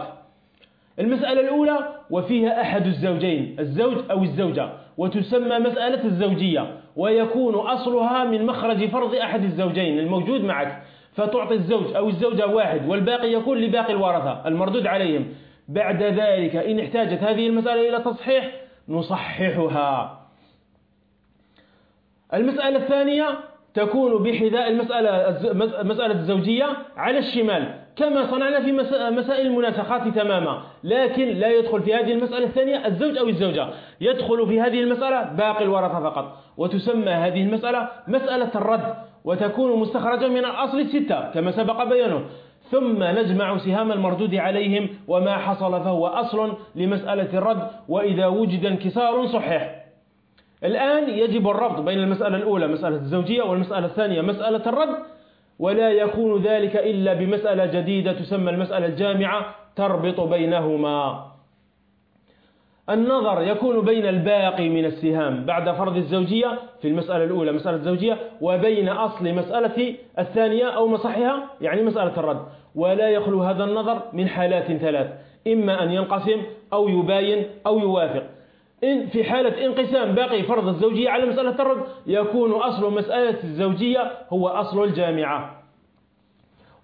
المسألة الأولى وفيها أحد الزوجين الزوج أو الزوجة وتسمى مسألة الزوجية ويكون أصلها من مخرج فرض أحد الزوجين الموجود معك فتعطي الزوج أو الزوجة واحد والباقي يكون لباقي الورثة المردود عليهم. بعد ذلك إن احتاجت هذه المسألة إلى تصحيح نصححها. المسألة الثانية تكون بحذاء المسألة مسألة الزوجية على الشمال. كما صنعنا في مسائل المناسخات تماما. لكن لا يدخل في هذه المسألة الثانية الزوج أو الزوجة. يدخل في هذه المسألة باقي الورثة فقط. وتسمى هذه المسألة مسألة الرد. وتكون مستخرجة من الأصل الستة كما سبق بيانه. ثم نجمع سهام المردود عليهم وما حصل فهو أصل لمسألة الرد وإذا وجد انكسار صحح الآن يجب الربط بين المسألة الأولى مسألة الزوجية والمسألة الثانية مسألة الرد ولا يكون ذلك إلا بمسألة جديدة تسمى المسألة الجامعة تربط بينهما. النظر يكون بين الباقي من السهام بعد فرض الزوجية في المسألة الأولى مسألة الزوجية وبين أصل مسألة الثانية أو مصحها يعني مسألة الرد. ولا يخلو هذا النظر من حالات ثلاث إما أن ينقسم أو يباين أو يوافق. إن في حالة انقسام باقي فرض الزوجية على مسألة الرد يكون أصل مسألة الزوجية هو أصل الجامعة.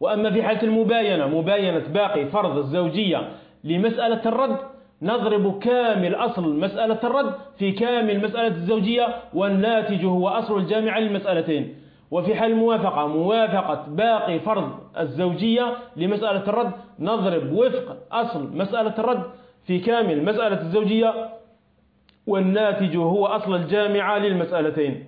وأما في حالة المباينة مباينة باقي فرض الزوجية لمسألة الرد نضرب كامل أصل مسألة الرد في كامل مسألة الزوجية والناتج هو أصل الجامعة للمسألتين. وفي حال الموافقة موافقة باقي فرض الزوجية لمسألة الرد نضرب وفق أصل مسألة الرد في كامل مسألة الزوجية والناتج هو أصل الجامعة للمسألتين.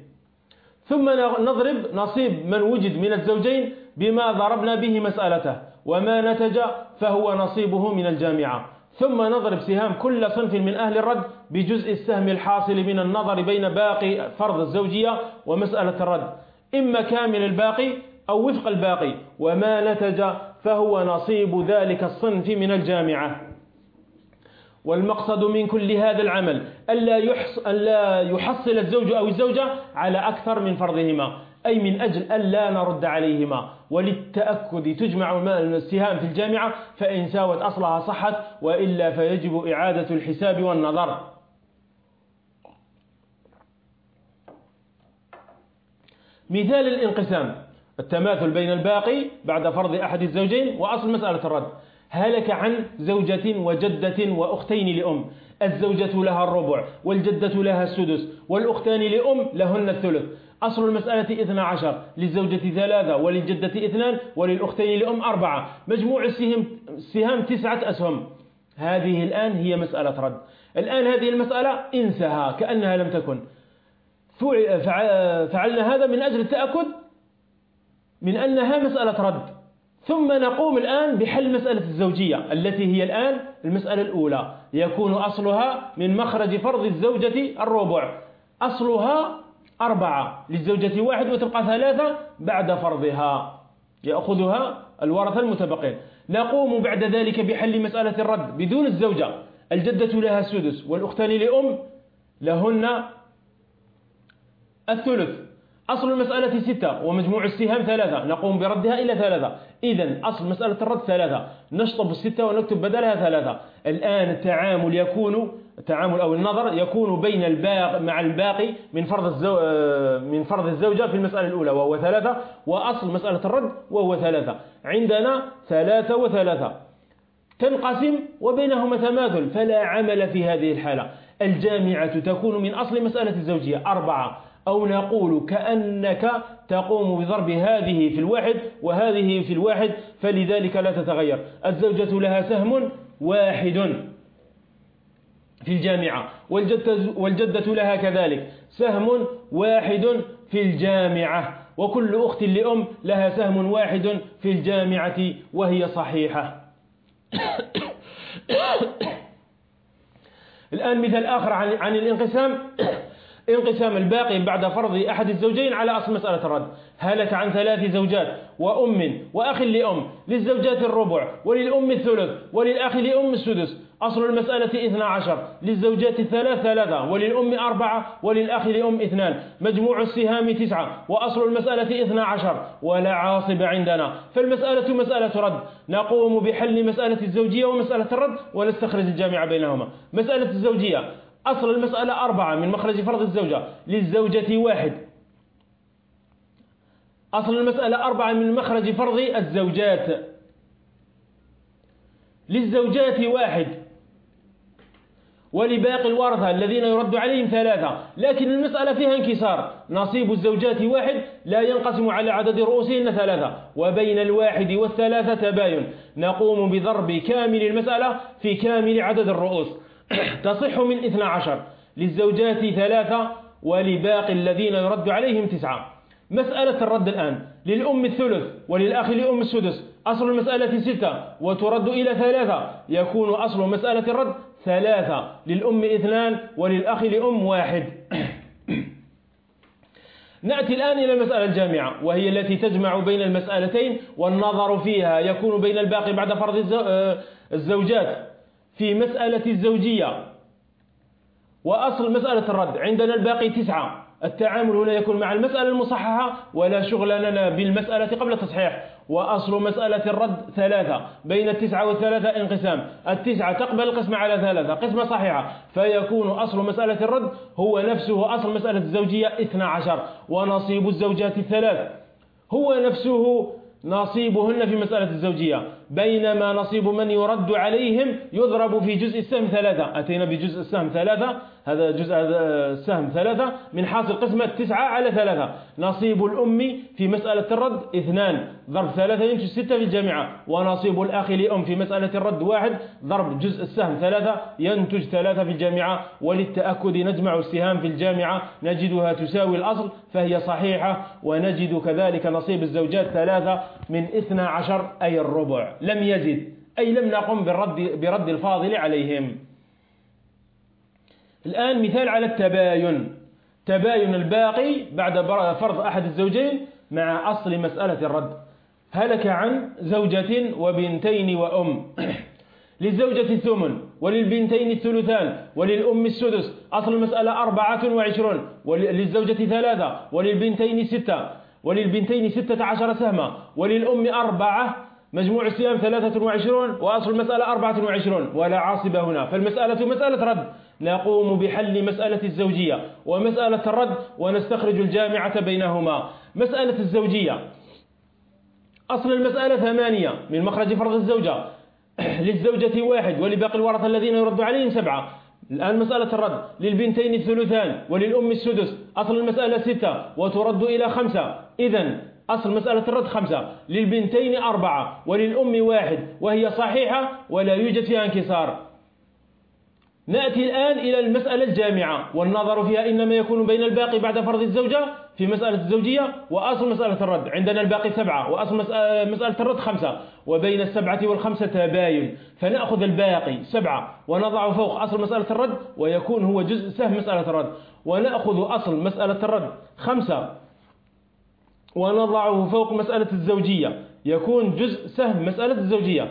ثم نضرب نصيب من وجد من الزوجين بما ضربنا به مسألته وما نتج فهو نصيبه من الجامعة. ثم نضرب سهام كل صنف من أهل الرد بجزء السهم الحاصل من النظر بين باقي فرض الزوجية ومسألة الرد. إما كامل الباقي أو وفق الباقي وما نتج فهو نصيب ذلك الصنف من الجامعة. والمقصد من كل هذا العمل ألا, يحص ألا يحصل الزوج أو الزوجة على أكثر من فرضهما. أي من أجل ألا نرد عليهما. وللتأكد تجمع السهام في الجامعة فإن ساوت أصلها صحت وإلا فيجب إعادة الحساب والنظر. مثال الانقسام. التماثل بين الباقي بعد فرض أحد الزوجين وأصل مسألة الرد. هلك عن زوجة وجدة وأختين لأم. الزوجة لها الربع والجدة لها السدس والأختان لأم لهن الثلث. أصل المسألة اثنى عشر للزوجة ثلاثة وللجدة اثنان وللأختين لأم أربعة. مجموع السهم, السهام تسعة أسهم. هذه الآن هي مسألة رد. الآن هذه المسألة انسها كأنها لم تكن. فعلنا هذا من أجل التأكد من أنها مسألة رد. ثم نقوم الآن بحل مسألة الزوجية التي هي الآن المسألة الأولى. يكون أصلها من مخرج فرض الزوجة الربع. أصلها أربعة للزوجة واحد وتبقى ثلاثة بعد فرضها. يأخذها الورثة المتبقين. نقوم بعد ذلك بحل مسألة الرد بدون الزوجة. الجدة لها السدس والأختان لأم. لهن الثلث. أصل المسألة ستة ومجموع السهام ثلاثة نقوم بردها إلى ثلاثة. إذا أصل مسألة الرد ثلاثة نشطب الستة ونكتب بدلها ثلاثة. الآن التعامل يكون التعامل أو النظر يكون بين الباقي مع الباقي من فرض الزو... من فرض الزوجة في المسألة الأولى وهو ثلاثة وأصل مسألة الرد وهو ثلاثة. عندنا ثلاثة وثلاثة. تنقسم وبينهما تماثل فلا عمل في هذه الحالة. الجامعة تكون من أصل مسألة الزوجية أربعة. أو نقول كأنك تقوم بضرب هذه في الواحد وهذه في الواحد فلذلك لا تتغير. الزوجة لها سهم واحد في الجامعة والجدة, والجدة لها كذلك سهم واحد في الجامعة وكل أخت لأم لها سهم واحد في الجامعة وهي صحيحة. الآن مثال آخر عن, عن الانقسام. انقسام الباقي بعد فرض أحد الزوجين على أصل مسألة الرد. هلك عن ثلاث زوجات وأم وأخ لأم للزوجات الربع وللأم الثلث وللأخ لأم السدس. أصل المسألة اثنى عشر للزوجات الثلاث ثلاثة وللأم أربعة وللأخ لأم اثنان. مجموع السهام تسعة وأصل المسألة اثنى عشر ولا عاصب عندنا. فالمسألة مسألة رد. نقوم بحل مسألة الزوجية ومسألة الرد ونستخرج الجامع بينهما. مسألة الزوجية. أصل المسألة أربعة من مخرج فرض الزوجة للزوجة واحد. أصل المسألة أربعة من مخرج فرض الزوجات. للزوجات واحد. ولباقي الورثة الذين يرد عليهم ثلاثة. لكن المسألة فيها انكسار. نصيب الزوجات واحد لا ينقسم على عدد رؤوسهن ثلاثة. وبين الواحد والثلاثة تباين. نقوم بضرب كامل المسألة في كامل عدد الرؤوس. تصح من اثنى عشر للزوجات ثلاثة ولباقي الذين يرد عليهم تسعة. مسألة الرد الآن للأم الثلث وللأخ لأم السدس. أصل المسألة ستة وترد إلى ثلاثة. يكون أصل مسألة الرد ثلاثة للأم اثنان وللأخ لأم واحد. نأتي الآن إلى المسألة الجامعة وهي التي تجمع بين المسألتين والنظر فيها. يكون بين الباقي بعد فرض آه، الزوجات. في مسألة الزوجية. وأصل مسألة الرد عندنا الباقي تسعة. التعامل هنا يكون مع المسألة المصححة ولا شغل لنا بالمسألة قبل التصحيح. وأصل مسألة الرد ثلاثة. بين التسعة والثلاثة انقسام. التسعة تقبل القسمة على ثلاثة قسمة صحيحة. فيكون أصل مسألة الرد هو نفسه أصل مسألة الزوجية اثنى عشر. ونصيب الزوجات الثلاث هو نفسه نصيبهن في مسألة الزوجية. بينما نصيب من يرد عليهم يضرب في جزء السهم ثلاثة. أتينا بجزء السهم ثلاثة. هذا جزء السهم ثلاثة. من حاصل قسمة تسعة على ثلاثة. نصيب الأم في مسألة الرد اثنان. ضرب ثلاثة ينتج ستة في الجامعة. ونصيب الأخ لأم في مسألة الرد واحد. ضرب جزء السهم ثلاثة. ينتج ثلاثة في الجامعة. وللتأكد نجمع السهام في الجامعة. نجدها تساوي الأصل فهي صحيحة. ونجد كذلك نصيب الزوجات ثلاثة من اثنى عشر أي الربع. لم يزد أي لم نقم برد, برد الفاضل عليهم. الآن مثال على التباين. تباين الباقي بعد فرض أحد الزوجين مع أصل مسألة الرد. هلك عن زوجة وبنتين وأم. للزوجة الثمن وللبنتين الثلثان وللأم السدس. أصل المسألة أربعة وعشرون. وللزوجة ثلاثة وللبنتين ستة. وللبنتين ستة عشر سهما. وللأم أربعة مجموع الصيام 23 وأصل المسألة 24 ولا عاصبة هنا. فالمسألة مسألة رد. نقوم بحل مسألة الزوجية ومسألة الرد ونستخرج الجامعة بينهما. مسألة الزوجية. أصل المسألة ثمانية من مخرج فرض الزوجة. للزوجة واحد ولباقي الورثة الذين يرد عليهم سبعة. الآن مسألة الرد. للبنتين الثلثان وللأم السدس. أصل المسألة ستة وترد إلى خمسة. إذا أصل مسألة الرد خمسة. للبنتين أربعة وللأم واحد وهي صحيحة ولا يوجد فيها انكسار. نأتي الآن إلى المسألة الجامعة والنظر فيها إنما يكون بين الباقي بعد فرض الزوجة في مسألة الزوجية وأصل مسألة الرد. عندنا الباقي سبعة وأصل مسألة الرد خمسة. وبين السبعة والخمسة تباين. فنأخذ الباقي سبعة ونضع فوق أصل مسألة الرد ويكون هو جزء سهم مسألة الرد. ونأخذ أصل مسألة الرد خمسة. ونضعه فوق مسألة الزوجية. يكون جزء سهم مسألة الزوجية.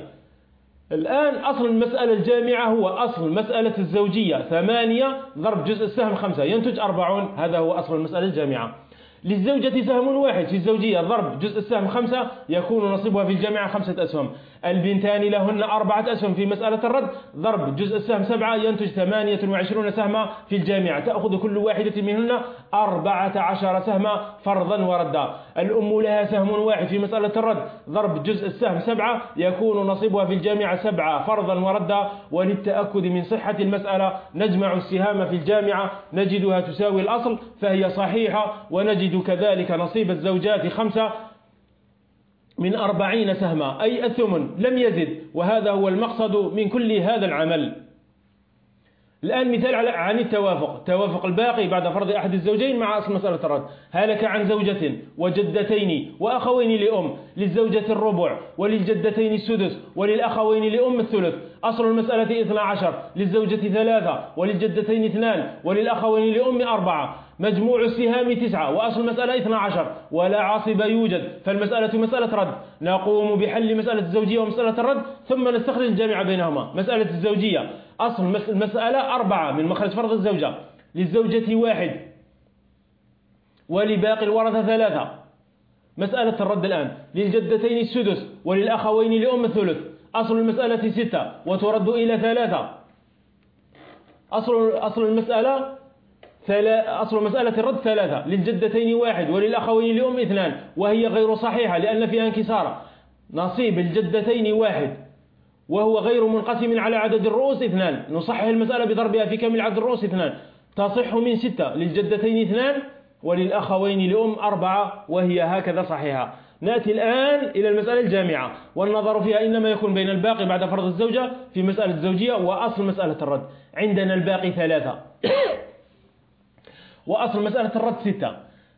الآن أصل المسألة الجامعة هو أصل مسألة الزوجية. ثمانية ضرب جزء السهم خمسة. ينتج أربعون. هذا هو أصل المسألة الجامعة. للزوجة سهم واحد في الزوجية. ضرب جزء السهم خمسة. يكون نصيبها في الجامعة خمسة أسهم. البنتان لهن أربعة أسهم في مسألة الرد. ضرب جزء السهم سبعة ينتج ثمانية وعشرون سهما في الجامعة. تأخذ كل واحدة منهن أربعة عشر سهما فرضا وردا. الأم لها سهم واحد في مسألة الرد. ضرب جزء السهم سبعة يكون نصيبها في الجامعة سبعة فرضا وردا. وللتأكد من صحة المسألة نجمع السهام في الجامعة. نجدها تساوي الأصل فهي صحيحة. ونجد كذلك نصيب الزوجات خمسة. من أربعين سهما أي الثمن لم يزد وهذا هو المقصد من كل هذا العمل. الآن مثال عن التوافق. توافق الباقي بعد فرض أحد الزوجين مع أصل مسألة الرد. هلك عن زوجة وجدتين وأخوين لأم للزوجة الربع وللجدتين السدس وللأخوين لأم الثلث. أصل المسألة 12 للزوجة ثلاثة وللجدتين اثنان وللأخوين لأم أربعة. مجموع السهام تسعة وأصل المسألة 12 ولا عاصب يوجد. فالمسألة مسألة رد. نقوم بحل مسألة الزوجية ومسألة الرد ثم نستخرج الجامعة بينهما. مسألة الزوجية. أصل المسألة أربعة من مخرج فرض الزوجة. للزوجة واحد. ولباقي الورثة ثلاثة. مسألة الرد الآن. للجدتين السدس وللأخوين لأم الثلث. أصل المسألة ستة وترد إلى ثلاثة. أصل, أصل المسألة أصل مسألة الرد ثلاثة. للجدتين واحد وللأخوين لأم اثنان. وهي غير صحيحة لأن فيها انكسار. نصيب الجدتين واحد. وهو غير منقسم على عدد الرؤوس اثنان. نصحح المسألة بضربها في كامل عدد الرؤوس اثنان. تصح من ستة للجدتين اثنان وللأخوين لأم أربعة وهي هكذا صحيحة. نأتي الآن إلى المسألة الجامعة. والنظر فيها إنما يكون بين الباقي بعد فرض الزوجة في مسألة الزوجية وأصل مسألة الرد. عندنا الباقي ثلاثة. وأصل مسألة الرد ستة.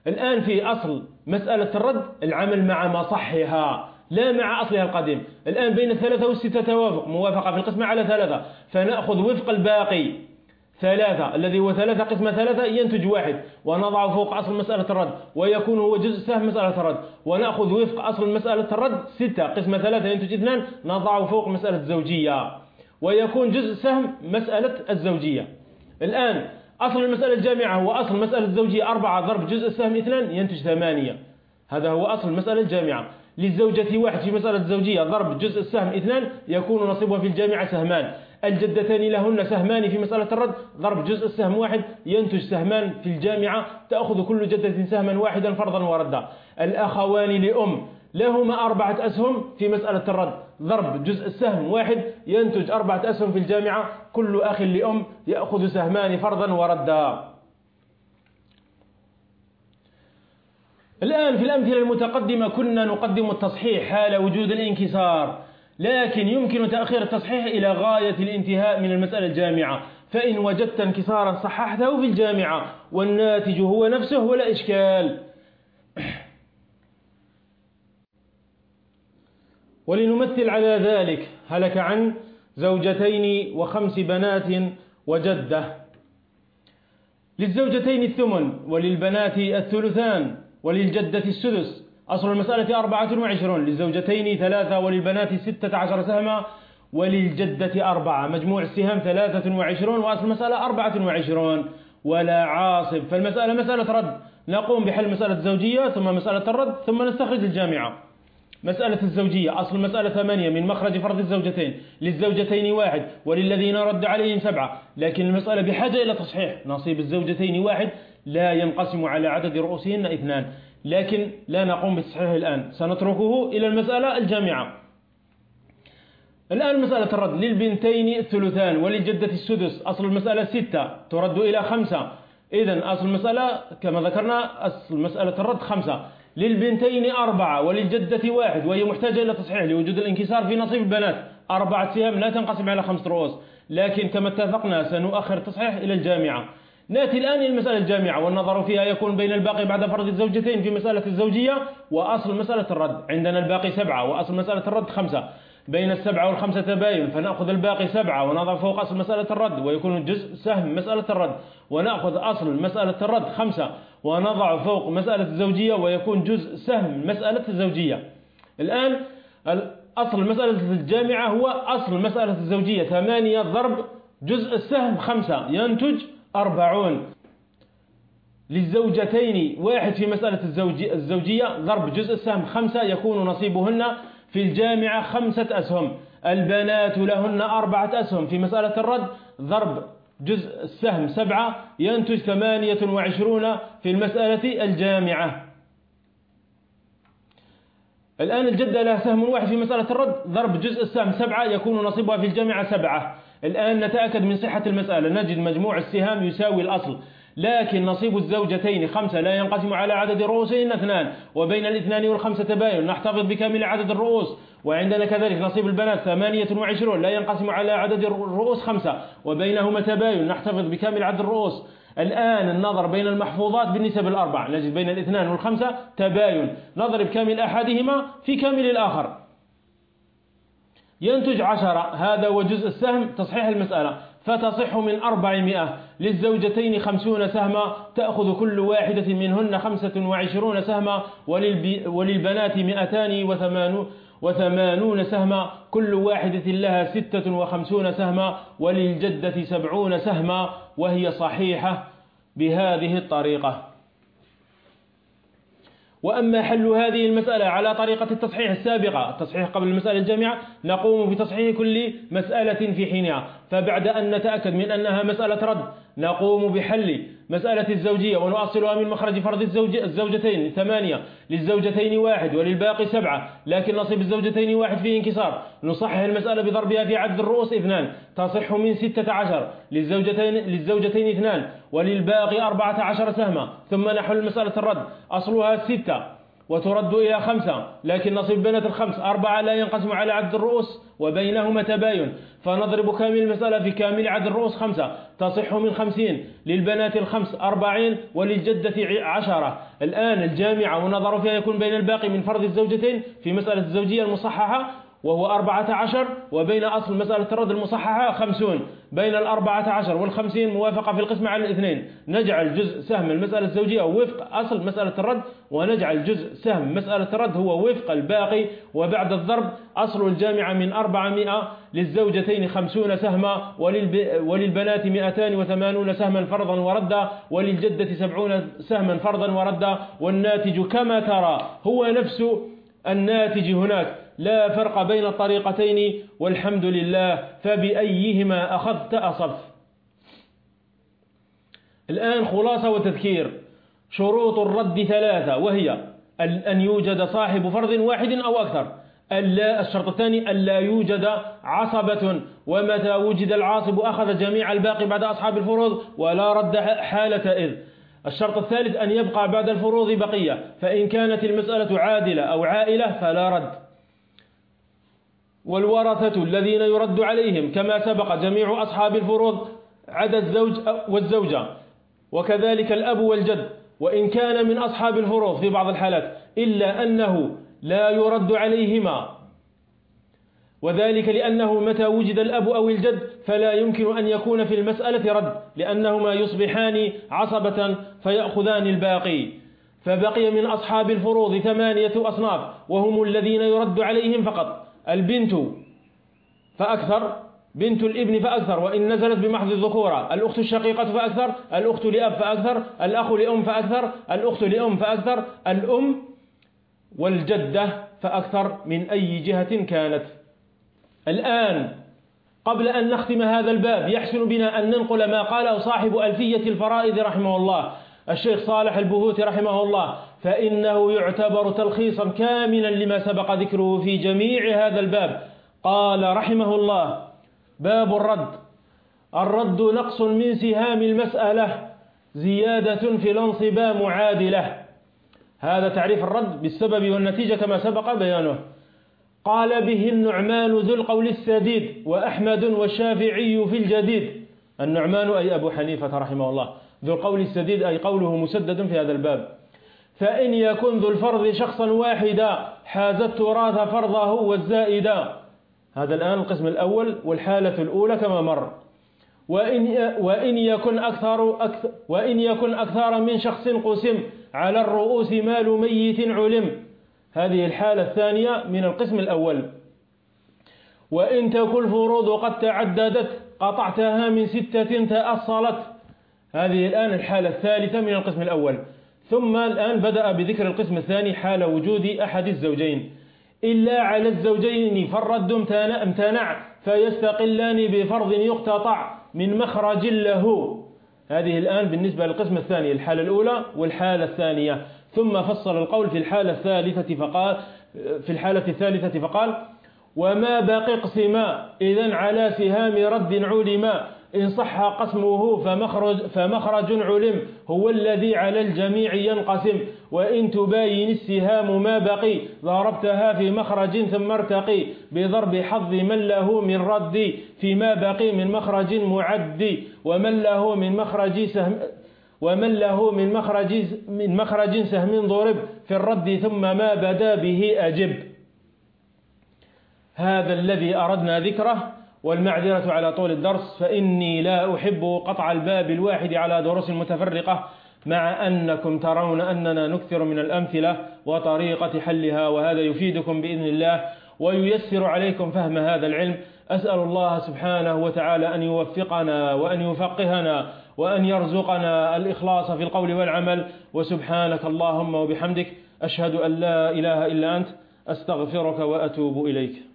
الآن في أصل مسألة الرد العمل مع مصحها لا مع أصلها القديم. الآن بين الثلاثة والستة توافق موافقة في القسمة على ثلاثة. فنأخذ وفق الباقي ثلاثة الذي هو ثلاثة قسمة ثلاثة ينتج واحد. ونضع فوق أصل مسألة الرد ويكون هو جزء سهم مسألة الرد. ونأخذ وفق أصل مسألة الرد ستة قسمة ثلاثة ينتج اثنان نضع فوق مسألة الزوجية. ويكون جزء سهم مسألة الزوجية. الآن أصل المسألة الجامعة هو أصل مسألة الزوجية أربعة ضرب جزء السهم اثنان ينتج ثمانية. هذا هو أصل المسألة الجامعة. للزوجة واحد في مسألة الزوجية ضرب جزء السهم اثنان يكون نصيبها في الجامعة سهمان. الجدتان لهن سهمان في مسألة الرد ضرب جزء السهم واحد ينتج سهمان في الجامعة تأخذ كل جدة سهما واحدا فرضا وردا. الأخوان لأم لهما أربعة أسهم في مسألة الرد ضرب جزء السهم واحد ينتج أربعة أسهم في الجامعة كل أخ لأم يأخذ سهمان فرضا وردا. الآن في الأمثلة المتقدمة كنا نقدم التصحيح حال وجود الانكسار لكن يمكن تأخير التصحيح إلى غاية الانتهاء من المسألة الجامعة. فإن وجدت انكسارا صححته في الجامعة والناتج هو نفسه ولا إشكال. ولنمثل على ذلك هلك عن زوجتين وخمس بنات وجدة. للزوجتين الثمن وللبنات الثلثان. وللجدة السدس. أصل المسألة أربعة وعشرون للزوجتين ثلاثة وللبنات ستة عشر سهما وللجدة أربعة. مجموع السهام ثلاثة وعشرون وأصل المسألة أربعة وعشرون. ولا عاصب فالمسألة مسألة رد. نقوم بحل مسألة زوجية ثم مسألة الرد ثم نستخرج الجامعة. مسألة الزوجية. أصل المسألة ثمانية من مخرج فرض الزوجتين. للزوجتين واحد وللذين رد عليهم سبعة. لكن المسألة بحاجة إلى تصحيح. نصيب الزوجتين واحد لا ينقسم على عدد رؤوسهن اثنان. لكن لا نقوم بالتصحيح الآن. سنتركه إلى المسألة الجامعة. الآن مسألة الرد للبنتين الثلثان وللجدة السدس. أصل المسألة ستة ترد إلى خمسة. إذا أصل المسألة كما ذكرنا أصل مسألة الرد خمسة. للبنتين أربعة وللجدة واحد وهي محتاجة إلى تصحيح لوجود الانكسار في نصيب البنات. أربعة سهام لا تنقسم على خمس رؤوس. لكن كما اتفقنا سنؤخر التصحيح إلى الجامعة. نأتي الآن إلى المسألة الجامعة والنظر فيها يكون بين الباقي بعد فرض الزوجتين في مسألة الزوجية وأصل مسألة الرد. عندنا الباقي سبعة وأصل مسألة الرد خمسة. بين السبعة والخمسة تباين فنأخذ الباقي سبعة ونضع فوق أصل مسألة الرد ويكون جزء سهم مسألة الرد. ونأخذ أصل مسألة الرد خمسة ونضع فوق مسألة الزوجية ويكون جزء سهم مسألة الزوجية. الآن أصل مسألة الجامعة هو أصل مسألة الزوجية. ثمانية ضرب جزء السهم خمسة ينتج أربعون للزوجتين واحد في مسألة الزوجية ضرب جزء السهم خمسة يكون نصيبهن في الجامعة خمسة أسهم البنات لهن أربعة أسهم. في مسألة الرد ضرب جزء السهم سبعة ينتج ثمانية وعشرون في المسألة الجامعة. الآن الجدة لها سهم واحد في مسألة الرد ضرب جزء السهم سبعة يكون نصيبها في الجامعة سبعة. الآن نتأكد من صحة المسألة. نجد مجموع السهام يساوي الأصل. لكن نصيب الزوجتين خمسة لا ينقسم على عدد رؤوسهن اثنان وبين الاثنان والخمسة تباين. نحتفظ بكامل عدد الرؤوس. وعندنا كذلك نصيب البنات ثمانية وعشرون لا ينقسم على عدد الرؤوس خمسة وبينهما تباين. نحتفظ بكامل عدد الرؤوس. الآن النظر بين المحفوظات بالنسب الأربع. نجد بين الاثنان والخمسة تباين. نضرب كامل أحدهما في كامل الآخر. ينتج عشرة. هذا وجزء السهم. تصحيح المسألة. فتصح من أربعمائة. للزوجتين خمسون سهما. تأخذ كل واحدة منهن خمسة وعشرون سهما. وللبنات مئتان وثمانون سهما. كل واحدة لها ستة وخمسون سهما. وللجدة سبعون سهما. وهي صحيحة بهذه الطريقة. وأما حل هذه المسألة على طريقة التصحيح السابقة التصحيح قبل المسألة الجامعة نقوم بتصحيح كل مسألة في حينها. فبعد أن نتأكد من أنها مسألة رد نقوم بحل مسألة الزوجية ونؤصلها من مخرج فرض الزوج الزوجتين ثمانية للزوجتين واحد وللباقي سبعة. لكن نصيب الزوجتين واحد فيه انكسار. نصحح المسألة بضربها في عدد الرؤوس اثنان. تصح من ستة عشر للزوجتين, للزوجتين اثنان وللباقي أربعة عشر سهمة ثم نحل مسألة الرد. أصلها ستة. وترد إلى خمسة لكن نصيب بنات الخمس. أربعة لا ينقسم على عدد الرؤوس وبينهما تباين. فنضرب كامل المسألة في كامل عدد الرؤوس خمسة. تصح من خمسين للبنات الخمس أربعين وللجدة عشرة. الآن الجامعة ونظر فيها يكون بين الباقي من فرض الزوجتين في مسألة الزوجية المصححة. وهو أربعة عشر وبين أصل مسألة الرد المصححة خمسون. بين الأربعة عشر والخمسين موافقة في القسمة على الاثنين. نجعل جزء سهم المسألة الزوجية وفق أصل مسألة الرد ونجعل جزء سهم مسألة الرد هو وفق الباقي. وبعد الضرب أصل الجامعة من أربعمائة للزوجتين خمسون سهما وللبنات مئتان وثمانون سهما فرضا وردا وللجدة سبعون سهما فرضا وردا. والناتج كما ترى هو نفس الناتج هناك. لا فرق بين الطريقتين والحمد لله فبأيهما أخذت أصبت الآن خلاصة وتذكير. شروط الرد ثلاثة وهي أن يوجد صاحب فرض واحد أو أكثر. ألا الشرط الثاني ألا يوجد عصبة. ومتى وجد العاصب أخذ جميع الباقي بعد أصحاب الفروض ولا رد حالة إذ. الشرط الثالث أن يبقى بعد الفروض بقية. فإن كانت المسألة عادلة أو عائلة فلا رد. والورثة الذين يرد عليهم كما سبق جميع أصحاب الفروض عدا الزوج والزوجة. وكذلك الأب والجد وإن كان من أصحاب الفروض في بعض الحالات إلا أنه لا يرد عليهما. وذلك لأنه متى وجد الأب أو الجد فلا يمكن أن يكون في المسألة رد لأنهما يصبحان عصبة فيأخذان الباقي. فبقي من أصحاب الفروض ثمانية أصناف وهم الذين يرد عليهم فقط. البنت فأكثر بنت الابن فأكثر وإن نزلت بمحض الذكورة الأخت الشقيقة فأكثر الأخت لأب فأكثر الأخ لأم فأكثر الأخت لأم فأكثر الأم والجدة فأكثر من أي جهة كانت. الآن قبل أن نختم هذا الباب يحسن بنا أن ننقل ما قاله صاحب ألفية الفرائض رحمه الله الشيخ صالح البهوتي رحمه الله. فإنه يعتبر تلخيصا كاملا لما سبق ذكره في جميع هذا الباب. قال رحمه الله باب الرد. الرد نقص من سهام المسألة زيادة في الانصباء معادلة. هذا تعريف الرد بالسبب والنتيجة كما سبق بيانه. قال به النعمان ذو القول السديد وأحمد والشافعي في الجديد. النعمان أي أبو حنيفة رحمه الله. ذو القول السديد أي قوله مسدد في هذا الباب. فإن يكن ذو الفرض شخصا واحدا حاز التراث فرضه والزائدا هذا الآن القسم الأول والحالة الأولى كما مر. وإن, وإن, يكن أكثر, أكثر وإن يكن أكثر من شخص قسم على الرؤوس مال ميت علم. هذه الحالة الثانية من القسم الأول. وإن تكن الفروض قد تعددت قطعتها من ستة تأصلت. هذه الآن الحالة الثالثة من القسم الأول. ثم الآن بدأ بذكر القسم الثاني حال وجود أحد الزوجين. إلا على الزوجين فالرد امتنع فيستقلان بفرض يقتطع من مخرج له. هذه الآن بالنسبة للقسم الثاني الحالة الأولى والحالة الثانية. ثم فصل القول في الحالة الثالثة فقال في الحالة الثالثة فقال وما باقي اقسما إذا على سهام رد علما. إن صح قسمه فمخرج, فمخرج علم هو الذي على الجميع ينقسم. وإن تباين السهام ما بقي ضربتها في مخرج ثم ارتقي. بضرب حظ من له من رد فيما بقي من مخرج معد. ومن له من مخرج سهم ومن له من مخرج من مخرج سهم ضرب في الرد ثم ما بدا به أجب. هذا الذي أردنا ذكره. والمعذرة على طول الدرس فإني لا أحب قطع الباب الواحد على دروس متفرقة مع أنكم ترون أننا نكثر من الأمثلة وطريقة حلها وهذا يفيدكم بإذن الله وييسر عليكم فهم هذا العلم. أسأل الله سبحانه وتعالى أن يوفقنا وأن يفقهنا وأن يرزقنا الإخلاص في القول والعمل. وسبحانك اللهم وبحمدك أشهد أن لا إله إلا أنت أستغفرك وأتوب إليك.